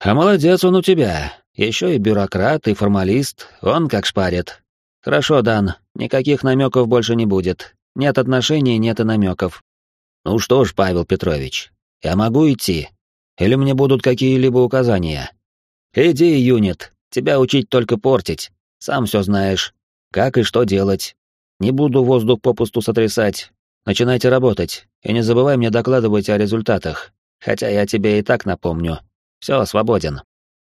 «А молодец он у тебя, еще и бюрократ, и формалист, он как шпарит. Хорошо, Дан, никаких намеков больше не будет. Нет отношений, нет и намеков. Ну что ж, Павел Петрович, я могу идти? Или мне будут какие-либо указания? Иди, юнит, тебя учить только портить. Сам все знаешь. Как и что делать. Не буду воздух попусту сотрясать, Начинайте работать, и не забывай мне докладывать о результатах, хотя я тебе и так напомню. Все, свободен.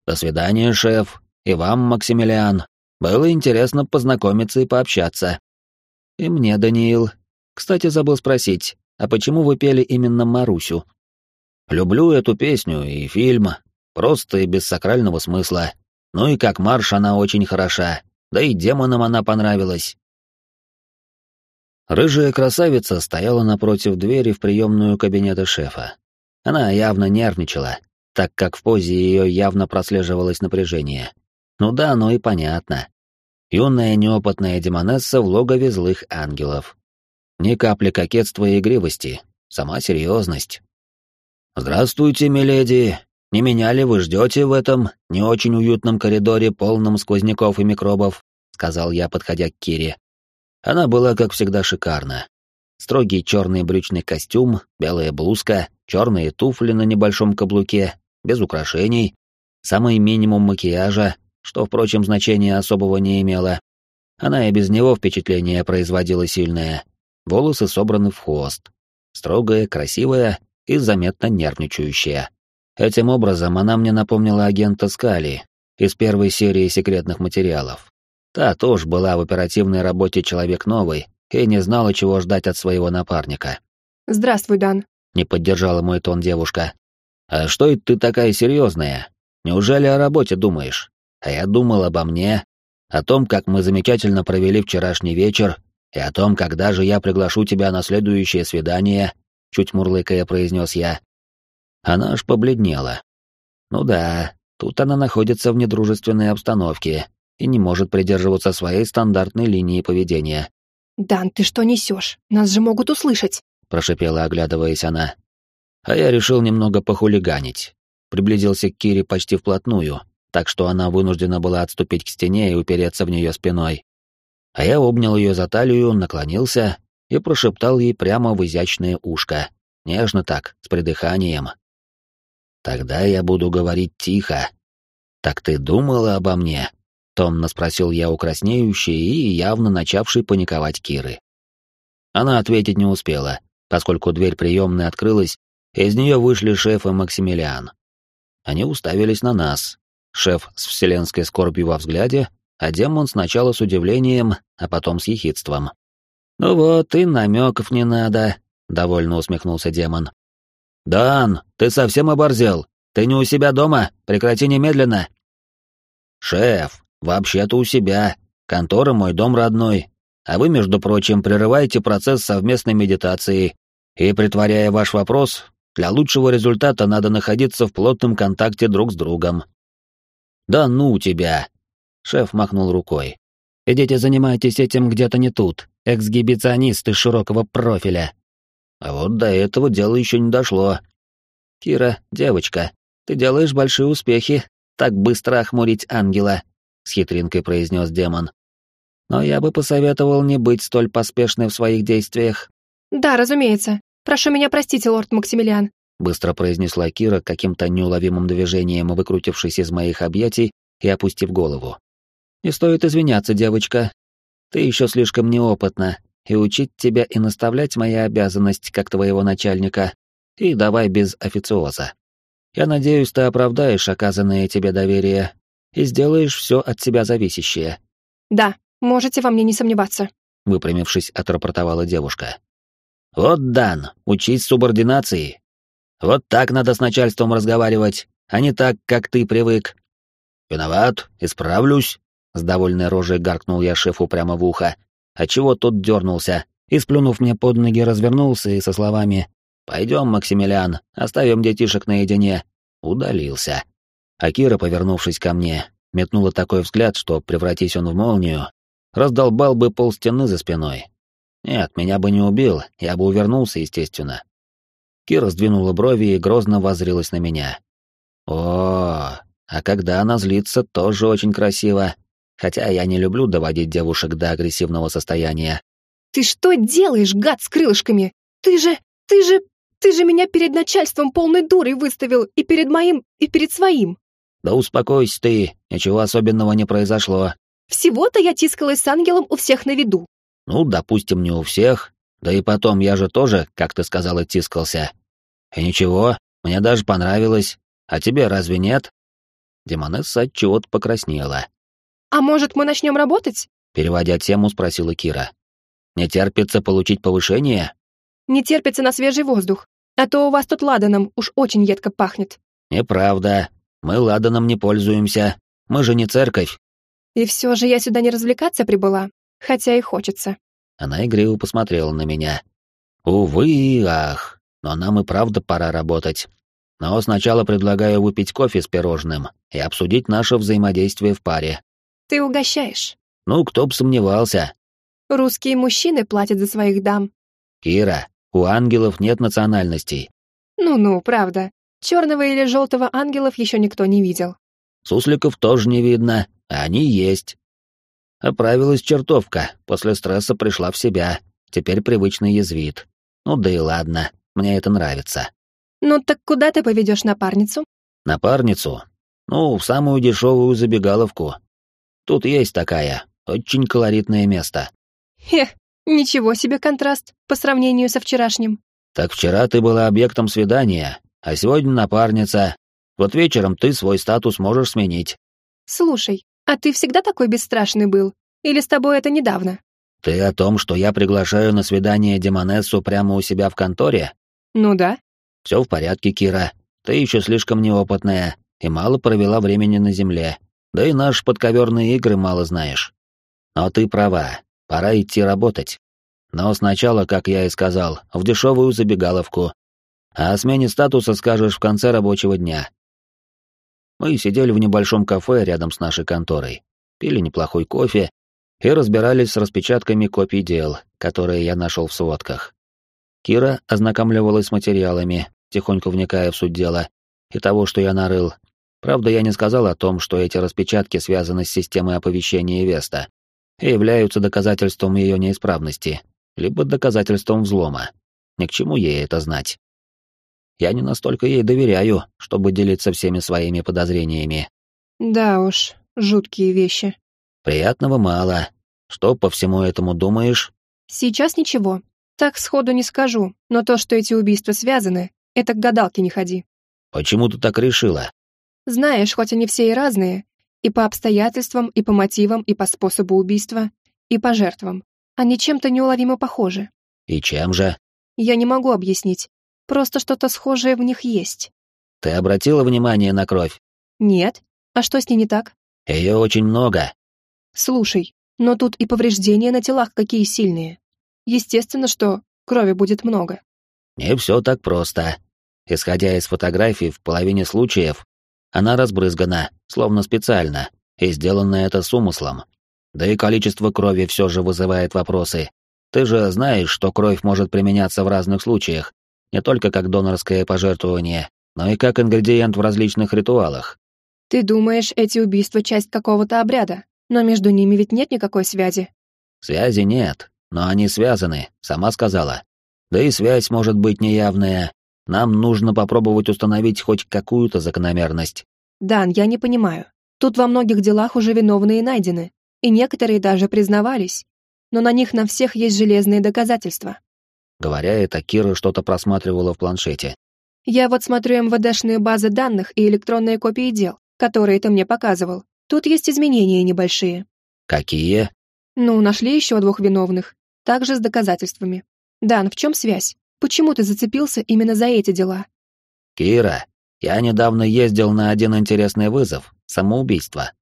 До свидания, шеф, и вам, Максимилиан. Было интересно познакомиться и пообщаться. И мне, Даниил. Кстати, забыл спросить, а почему вы пели именно Марусю? Люблю эту песню и фильм, просто и без сакрального смысла. Ну и как марш она очень хороша, да и демонам она понравилась. Рыжая красавица стояла напротив двери в приемную кабинета шефа. Она явно нервничала, так как в позе ее явно прослеживалось напряжение. Ну да, ну и понятно. Юная неопытная демонесса в логове злых ангелов. Ни капли кокетства и игривости, сама серьезность. «Здравствуйте, миледи. Не меня ли вы ждете в этом не очень уютном коридоре, полном сквозняков и микробов?» — сказал я, подходя к Кире. Она была, как всегда, шикарна. Строгий черный брючный костюм, белая блузка, черные туфли на небольшом каблуке, без украшений, самый минимум макияжа, что, впрочем, значения особого не имело. Она и без него впечатление производила сильное. Волосы собраны в хвост. Строгая, красивая и заметно нервничающая. Этим образом она мне напомнила агента Скали из первой серии секретных материалов. Та тоже была в оперативной работе человек новый и не знала, чего ждать от своего напарника. «Здравствуй, Дан», — не поддержала мой тон девушка. «А что это ты такая серьезная? Неужели о работе думаешь? А я думал обо мне, о том, как мы замечательно провели вчерашний вечер, и о том, когда же я приглашу тебя на следующее свидание, чуть мурлыкая произнес я. Она аж побледнела. Ну да, тут она находится в недружественной обстановке и не может придерживаться своей стандартной линии поведения. «Дан, ты что несешь? Нас же могут услышать!» — прошипела, оглядываясь она. А я решил немного похулиганить. Приблизился к Кире почти вплотную, так что она вынуждена была отступить к стене и упереться в нее спиной. А я обнял ее за талию, наклонился и прошептал ей прямо в изящное ушко, нежно так, с придыханием. «Тогда я буду говорить тихо. Так ты думала обо мне?» — томно спросил я у краснеющей и явно начавшей паниковать Киры. Она ответить не успела, поскольку дверь приемной открылась, и из нее вышли шеф и Максимилиан. Они уставились на нас. Шеф с вселенской скорбью во взгляде, а демон сначала с удивлением, а потом с ехидством. «Ну вот, и намеков не надо», — довольно усмехнулся демон. «Дан, ты совсем оборзел? Ты не у себя дома? Прекрати немедленно!» «Шеф, вообще-то у себя. Контора мой дом родной. А вы, между прочим, прерываете процесс совместной медитации. И, притворяя ваш вопрос, для лучшего результата надо находиться в плотном контакте друг с другом». «Да ну тебя!» Шеф махнул рукой. «Идите занимайтесь этим где-то не тут, эксгибиционист из широкого профиля». А вот до этого дело еще не дошло. «Кира, девочка, ты делаешь большие успехи, так быстро охмурить ангела», — с хитринкой произнес демон. «Но я бы посоветовал не быть столь поспешной в своих действиях». «Да, разумеется. Прошу меня простить, лорд Максимилиан», — быстро произнесла Кира каким-то неуловимым движением, выкрутившись из моих объятий и опустив голову. «Не стоит извиняться, девочка. Ты еще слишком неопытна, и учить тебя и наставлять моя обязанность как твоего начальника. И давай без официоза. Я надеюсь, ты оправдаешь оказанное тебе доверие и сделаешь все от тебя зависящее». «Да, можете во мне не сомневаться», — выпрямившись, отрапортовала девушка. «Вот, Дан, учись субординации. Вот так надо с начальством разговаривать, а не так, как ты привык». «Виноват, исправлюсь», с довольной рожей гаркнул я шефу прямо в ухо, отчего тот дернулся и, сплюнув мне под ноги, развернулся и со словами «Пойдем, Максимилиан, оставим детишек наедине», удалился. А Кира, повернувшись ко мне, метнула такой взгляд, что, превратись он в молнию, раздолбал бы пол стены за спиной. Нет, меня бы не убил, я бы увернулся, естественно. Кира сдвинула брови и грозно воззрилась на меня. О, а когда она злится, тоже очень красиво хотя я не люблю доводить девушек до агрессивного состояния. «Ты что делаешь, гад с крылышками? Ты же... ты же... ты же меня перед начальством полной дурой выставил и перед моим, и перед своим!» «Да успокойся ты, ничего особенного не произошло». «Всего-то я тискалась с ангелом у всех на виду». «Ну, допустим, не у всех. Да и потом, я же тоже, как ты сказала, тискался. И ничего, мне даже понравилось. А тебе разве нет?» Демонесса отчего-то покраснела. «А может, мы начнем работать?» Переводя тему, спросила Кира. «Не терпится получить повышение?» «Не терпится на свежий воздух. А то у вас тут ладаном уж очень едко пахнет». «Неправда. Мы ладаном не пользуемся. Мы же не церковь». «И все же я сюда не развлекаться прибыла, хотя и хочется». Она игриво посмотрела на меня. «Увы и ах, но нам и правда пора работать. Но сначала предлагаю выпить кофе с пирожным и обсудить наше взаимодействие в паре. Ты угощаешь. Ну, кто б сомневался. Русские мужчины платят за своих дам. Кира, у ангелов нет национальностей. Ну-ну, правда. Черного или желтого ангелов еще никто не видел. Сусликов тоже не видно, а они есть. Оправилась чертовка, после стресса пришла в себя, теперь привычно язвит. Ну да и ладно, мне это нравится. Ну так куда ты поведешь напарницу? Напарницу? Ну, в самую дешевую забегаловку, Тут есть такая, очень колоритное место. Хе, ничего себе контраст по сравнению со вчерашним. Так вчера ты была объектом свидания, а сегодня напарница. Вот вечером ты свой статус можешь сменить. Слушай, а ты всегда такой бесстрашный был? Или с тобой это недавно? Ты о том, что я приглашаю на свидание Демонессу прямо у себя в конторе? Ну да. Все в порядке, Кира. Ты еще слишком неопытная и мало провела времени на земле. Да и наши подковерные игры мало знаешь. Но ты права, пора идти работать. Но сначала, как я и сказал, в дешевую забегаловку. А о смене статуса скажешь в конце рабочего дня. Мы сидели в небольшом кафе рядом с нашей конторой, пили неплохой кофе и разбирались с распечатками копий дел, которые я нашел в сводках. Кира ознакомливалась с материалами, тихонько вникая в суть дела и того, что я нарыл. Правда, я не сказал о том, что эти распечатки связаны с системой оповещения Веста и являются доказательством ее неисправности, либо доказательством взлома. Ни к чему ей это знать. Я не настолько ей доверяю, чтобы делиться всеми своими подозрениями. Да уж, жуткие вещи. Приятного мало. Что по всему этому думаешь? Сейчас ничего. Так сходу не скажу, но то, что эти убийства связаны, это к гадалке не ходи. Почему ты так решила? Знаешь, хоть они все и разные, и по обстоятельствам, и по мотивам, и по способу убийства, и по жертвам, они чем-то неуловимо похожи. И чем же? Я не могу объяснить. Просто что-то схожее в них есть. Ты обратила внимание на кровь? Нет. А что с ней не так? Ее очень много. Слушай, но тут и повреждения на телах какие сильные. Естественно, что крови будет много. Не все так просто. Исходя из фотографий, в половине случаев она разбрызгана, словно специально, и сделано это с умыслом. Да и количество крови все же вызывает вопросы. Ты же знаешь, что кровь может применяться в разных случаях, не только как донорское пожертвование, но и как ингредиент в различных ритуалах. Ты думаешь, эти убийства — часть какого-то обряда, но между ними ведь нет никакой связи. Связи нет, но они связаны, сама сказала. Да и связь может быть неявная. Нам нужно попробовать установить хоть какую-то закономерность. Дан, я не понимаю. Тут во многих делах уже виновные найдены, и некоторые даже признавались. Но на них на всех есть железные доказательства. Говоря это, Кира что-то просматривала в планшете. Я вот смотрю МВДшные базы данных и электронные копии дел, которые ты мне показывал. Тут есть изменения небольшие. Какие? Ну, нашли еще двух виновных, также с доказательствами. Дан, в чем связь? Почему ты зацепился именно за эти дела? Кира, я недавно ездил на один интересный вызов — самоубийство.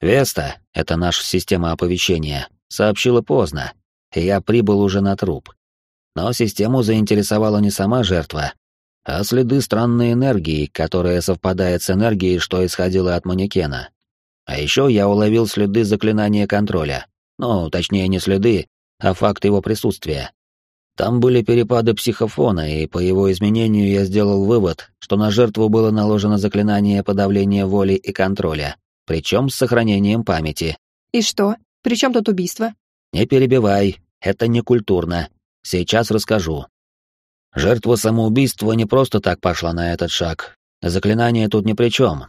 Веста, это наша система оповещения, сообщила поздно, и я прибыл уже на труп. Но систему заинтересовала не сама жертва, а следы странной энергии, которая совпадает с энергией, что исходила от манекена. А еще я уловил следы заклинания контроля. Ну, точнее, не следы, а факт его присутствия. Там были перепады психофона, и по его изменению я сделал вывод, что на жертву было наложено заклинание подавления воли и контроля, причем с сохранением памяти. И что? При чем тут убийство? Не перебивай, это не культурно. Сейчас расскажу. Жертва самоубийства не просто так пошла на этот шаг. Заклинание тут ни при чем.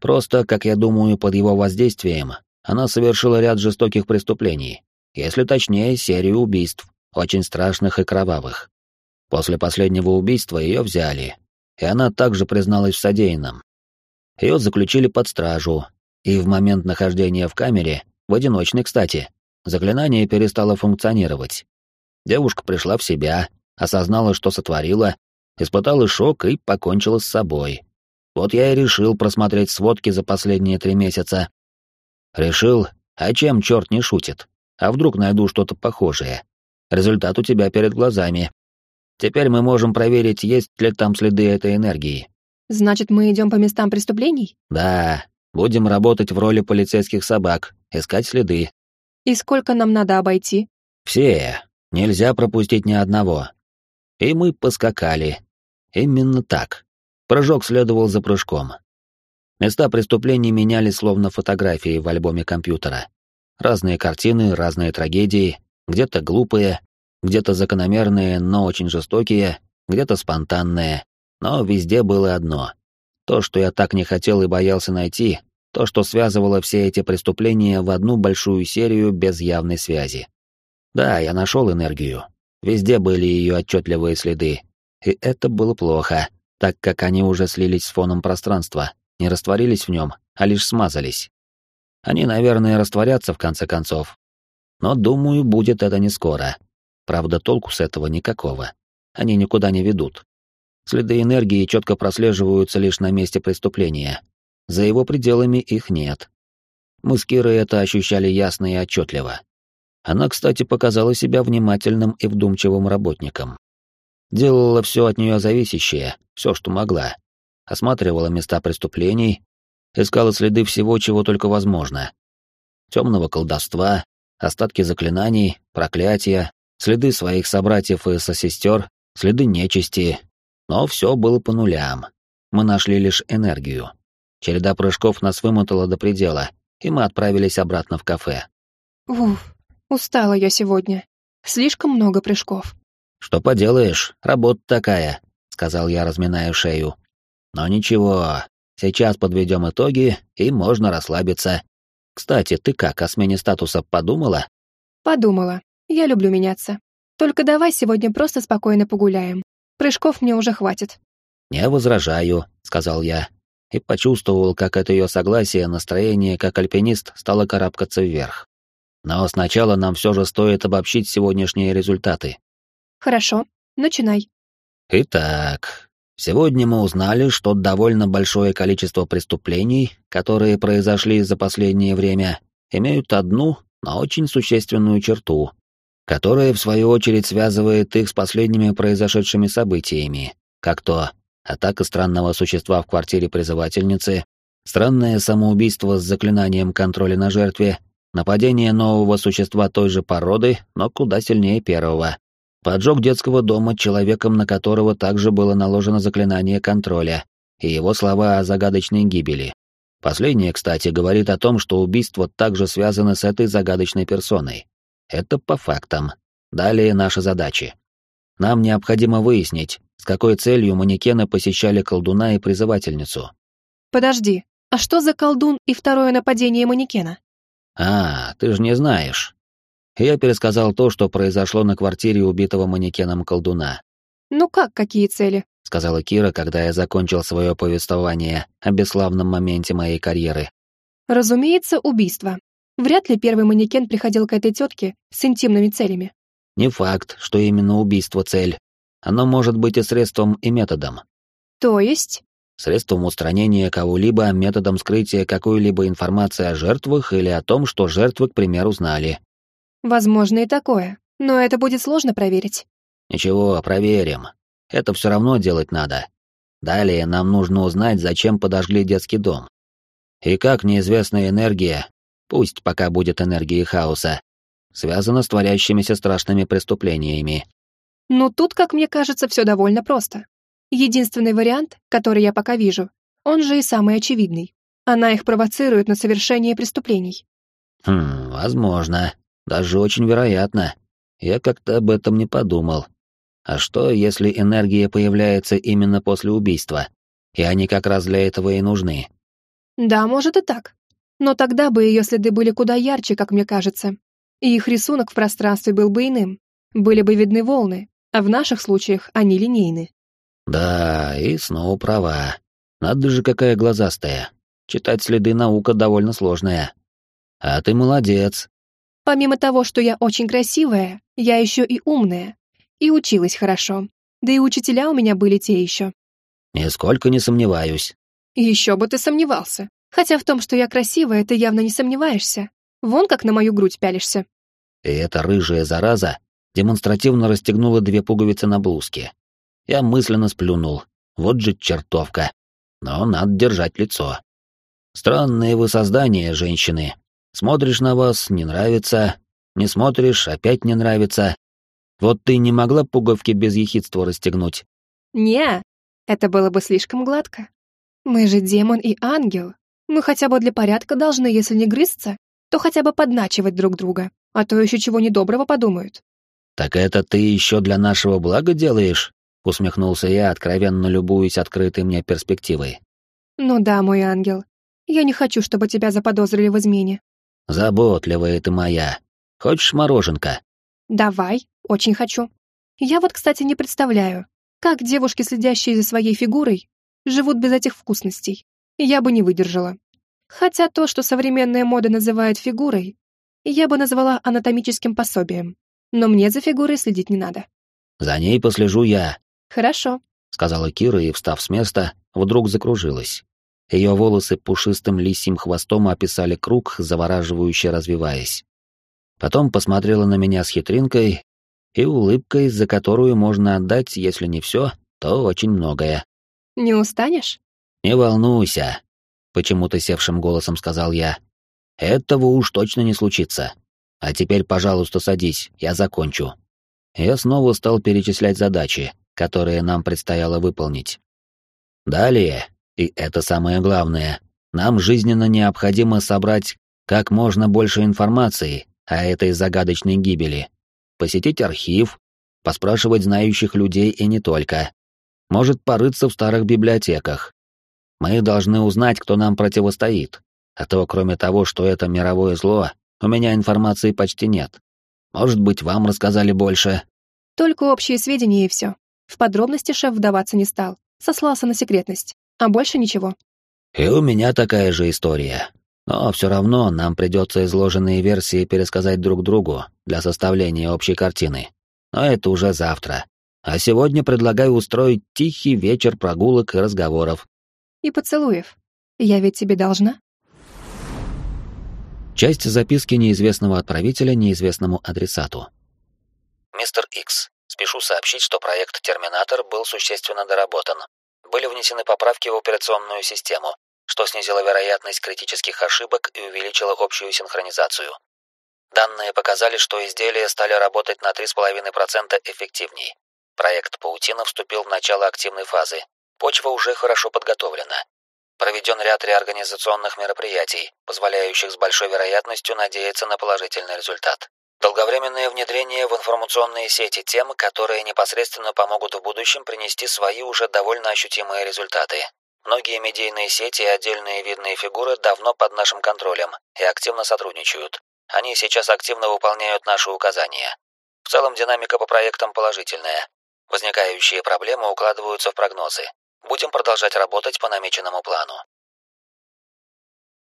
Просто, как я думаю, под его воздействием она совершила ряд жестоких преступлений. Если точнее, серию убийств, очень страшных и кровавых. После последнего убийства ее взяли, и она также призналась в содеянном. Ее заключили под стражу, и в момент нахождения в камере, в одиночной, кстати, заклинание перестало функционировать. Девушка пришла в себя, осознала, что сотворила, испытала шок и покончила с собой. Вот я и решил просмотреть сводки за последние три месяца. Решил, а чем черт не шутит? А вдруг найду что-то похожее? Результат у тебя перед глазами. Теперь мы можем проверить, есть ли там следы этой энергии. Значит, мы идем по местам преступлений? Да, будем работать в роли полицейских собак, искать следы. И сколько нам надо обойти? Все. Нельзя пропустить ни одного. И мы поскакали. Именно так. Прыжок следовал за прыжком. Места преступлений меняли словно фотографии в альбоме компьютера. Разные картины, разные трагедии, где-то глупые, где-то закономерные, но очень жестокие, где-то спонтанные, но везде было одно. То, что я так не хотел и боялся найти, то, что связывало все эти преступления в одну большую серию без явной связи. Да, я нашел энергию. Везде были ее отчетливые следы. И это было плохо, так как они уже слились с фоном пространства, не растворились в нем, а лишь смазались. Они, наверное, растворятся в конце концов. Но, думаю, будет это не скоро. Правда, толку с этого никакого. Они никуда не ведут. Следы энергии четко прослеживаются лишь на месте преступления. За его пределами их нет. Мы с Кирой это ощущали ясно и отчетливо. Она, кстати, показала себя внимательным и вдумчивым работником. Делала все от нее зависящее, все, что могла. Осматривала места преступлений, искала следы всего, чего только возможно. Темного колдовства, остатки заклинаний, проклятия, следы своих собратьев и сосестер, следы нечисти. Но все было по нулям. Мы нашли лишь энергию. Череда прыжков нас вымотала до предела, и мы отправились обратно в кафе. Уф, устала я сегодня. Слишком много прыжков. «Что поделаешь, работа такая», — сказал я, разминая шею. «Но ничего, сейчас подведем итоги, и можно расслабиться. Кстати, ты как, о смене статуса подумала?» «Подумала. Я люблю меняться. Только давай сегодня просто спокойно погуляем. Прыжков мне уже хватит». «Не возражаю», — сказал я, и почувствовал, как от ее согласия настроение, как альпинист, стало карабкаться вверх. Но сначала нам все же стоит обобщить сегодняшние результаты. Хорошо, начинай. Итак, сегодня мы узнали, что довольно большое количество преступлений, которые произошли за последнее время, имеют одну, но очень существенную черту, которая, в свою очередь, связывает их с последними произошедшими событиями, как то атака странного существа в квартире призывательницы, странное самоубийство с заклинанием контроля на жертве, нападение нового существа той же породы, но куда сильнее первого, Поджог детского дома человеком, на которого также было наложено заклинание контроля, и его слова о загадочной гибели. Последнее, кстати, говорит о том, что убийство также связано с этой загадочной персоной. Это по фактам. Далее наши задачи. Нам необходимо выяснить, с какой целью манекены посещали колдуна и призывательницу. Подожди, а что за колдун и второе нападение манекена? А, ты же не знаешь. Я пересказал то, что произошло на квартире убитого манекеном колдуна. «Ну как, какие цели?» — сказала Кира, когда я закончил свое повествование о бесславном моменте моей карьеры. «Разумеется, убийство. Вряд ли первый манекен приходил к этой тетке с интимными целями». «Не факт, что именно убийство цель. Оно может быть и средством, и методом». «То есть?» Средством устранения кого-либо, методом скрытия какой-либо информации о жертвах или о том, что жертвы, к примеру, знали. Возможно и такое, но это будет сложно проверить. Ничего, проверим. Это все равно делать надо. Далее нам нужно узнать, зачем подожгли детский дом. И как неизвестная энергия, пусть пока будет энергией хаоса, связана с творящимися страшными преступлениями. Ну тут, как мне кажется, все довольно просто. Единственный вариант, который я пока вижу, он же и самый очевидный. Она их провоцирует на совершение преступлений. Хм, возможно. Даже очень вероятно. Я как-то об этом не подумал. А что, если энергия появляется именно после убийства? И они как раз для этого и нужны. Да, может и так. Но тогда бы ее следы были куда ярче, как мне кажется. И их рисунок в пространстве был бы иным. Были бы видны волны, а в наших случаях они линейны. Да, и снова права. Надо же, какая глазастая. Читать следы наука довольно сложная. А ты молодец, Помимо того, что я очень красивая, я еще и умная. И училась хорошо. Да и учителя у меня были те еще. Нисколько не сомневаюсь. Еще бы ты сомневался. Хотя в том, что я красивая, ты явно не сомневаешься. Вон как на мою грудь пялишься. И эта рыжая зараза демонстративно расстегнула две пуговицы на блузке. Я мысленно сплюнул. Вот же чертовка. Но надо держать лицо. Странные вы создания, женщины. Смотришь на вас, не нравится, не смотришь, опять не нравится. Вот ты не могла пуговки без ехидства расстегнуть? Не, это было бы слишком гладко. Мы же демон и ангел. Мы хотя бы для порядка должны, если не грызться, то хотя бы подначивать друг друга, а то еще чего недоброго подумают. Так это ты еще для нашего блага делаешь? Усмехнулся я, откровенно любуясь открытой мне перспективой. Ну да, мой ангел. Я не хочу, чтобы тебя заподозрили в измене. Заботливая ты моя. Хочешь мороженка? Давай, очень хочу. Я вот, кстати, не представляю, как девушки, следящие за своей фигурой, живут без этих вкусностей. Я бы не выдержала. Хотя то, что современная мода называет фигурой, я бы назвала анатомическим пособием. Но мне за фигурой следить не надо. За ней послежу я. Хорошо, сказала Кира и, встав с места, вдруг закружилась. Ее волосы пушистым лисьим хвостом описали круг, завораживающе развиваясь. Потом посмотрела на меня с хитринкой и улыбкой, за которую можно отдать, если не все, то очень многое. «Не устанешь?» «Не волнуйся», — почему-то севшим голосом сказал я. «Этого уж точно не случится. А теперь, пожалуйста, садись, я закончу». Я снова стал перечислять задачи, которые нам предстояло выполнить. Далее, и это самое главное, нам жизненно необходимо собрать как можно больше информации о этой загадочной гибели, посетить архив, поспрашивать знающих людей и не только. Может, порыться в старых библиотеках. Мы должны узнать, кто нам противостоит. А то, кроме того, что это мировое зло, у меня информации почти нет. Может быть, вам рассказали больше? Только общие сведения и все. В подробности шеф вдаваться не стал. Сослался на секретность. А больше ничего. И у меня такая же история. Но все равно нам придется изложенные версии пересказать друг другу для составления общей картины. Но это уже завтра. А сегодня предлагаю устроить тихий вечер прогулок и разговоров. И поцелуев. Я ведь тебе должна. Часть записки неизвестного отправителя неизвестному адресату. Мистер Икс, спешу сообщить, что проект «Терминатор» был существенно доработан. Были внесены поправки в операционную систему, что снизило вероятность критических ошибок и увеличило общую синхронизацию. Данные показали, что изделия стали работать на 3,5% эффективнее. Проект «Паутина» вступил в начало активной фазы. Почва уже хорошо подготовлена. Проведен ряд реорганизационных мероприятий, позволяющих с большой вероятностью надеяться на положительный результат. Долговременное внедрение в информационные сети тем, которые непосредственно помогут в будущем принести свои уже довольно ощутимые результаты. Многие медийные сети и отдельные видные фигуры давно под нашим контролем и активно сотрудничают. Они сейчас активно выполняют наши указания. В целом динамика по проектам положительная. Возникающие проблемы укладываются в прогнозы. Будем продолжать работать по намеченному плану.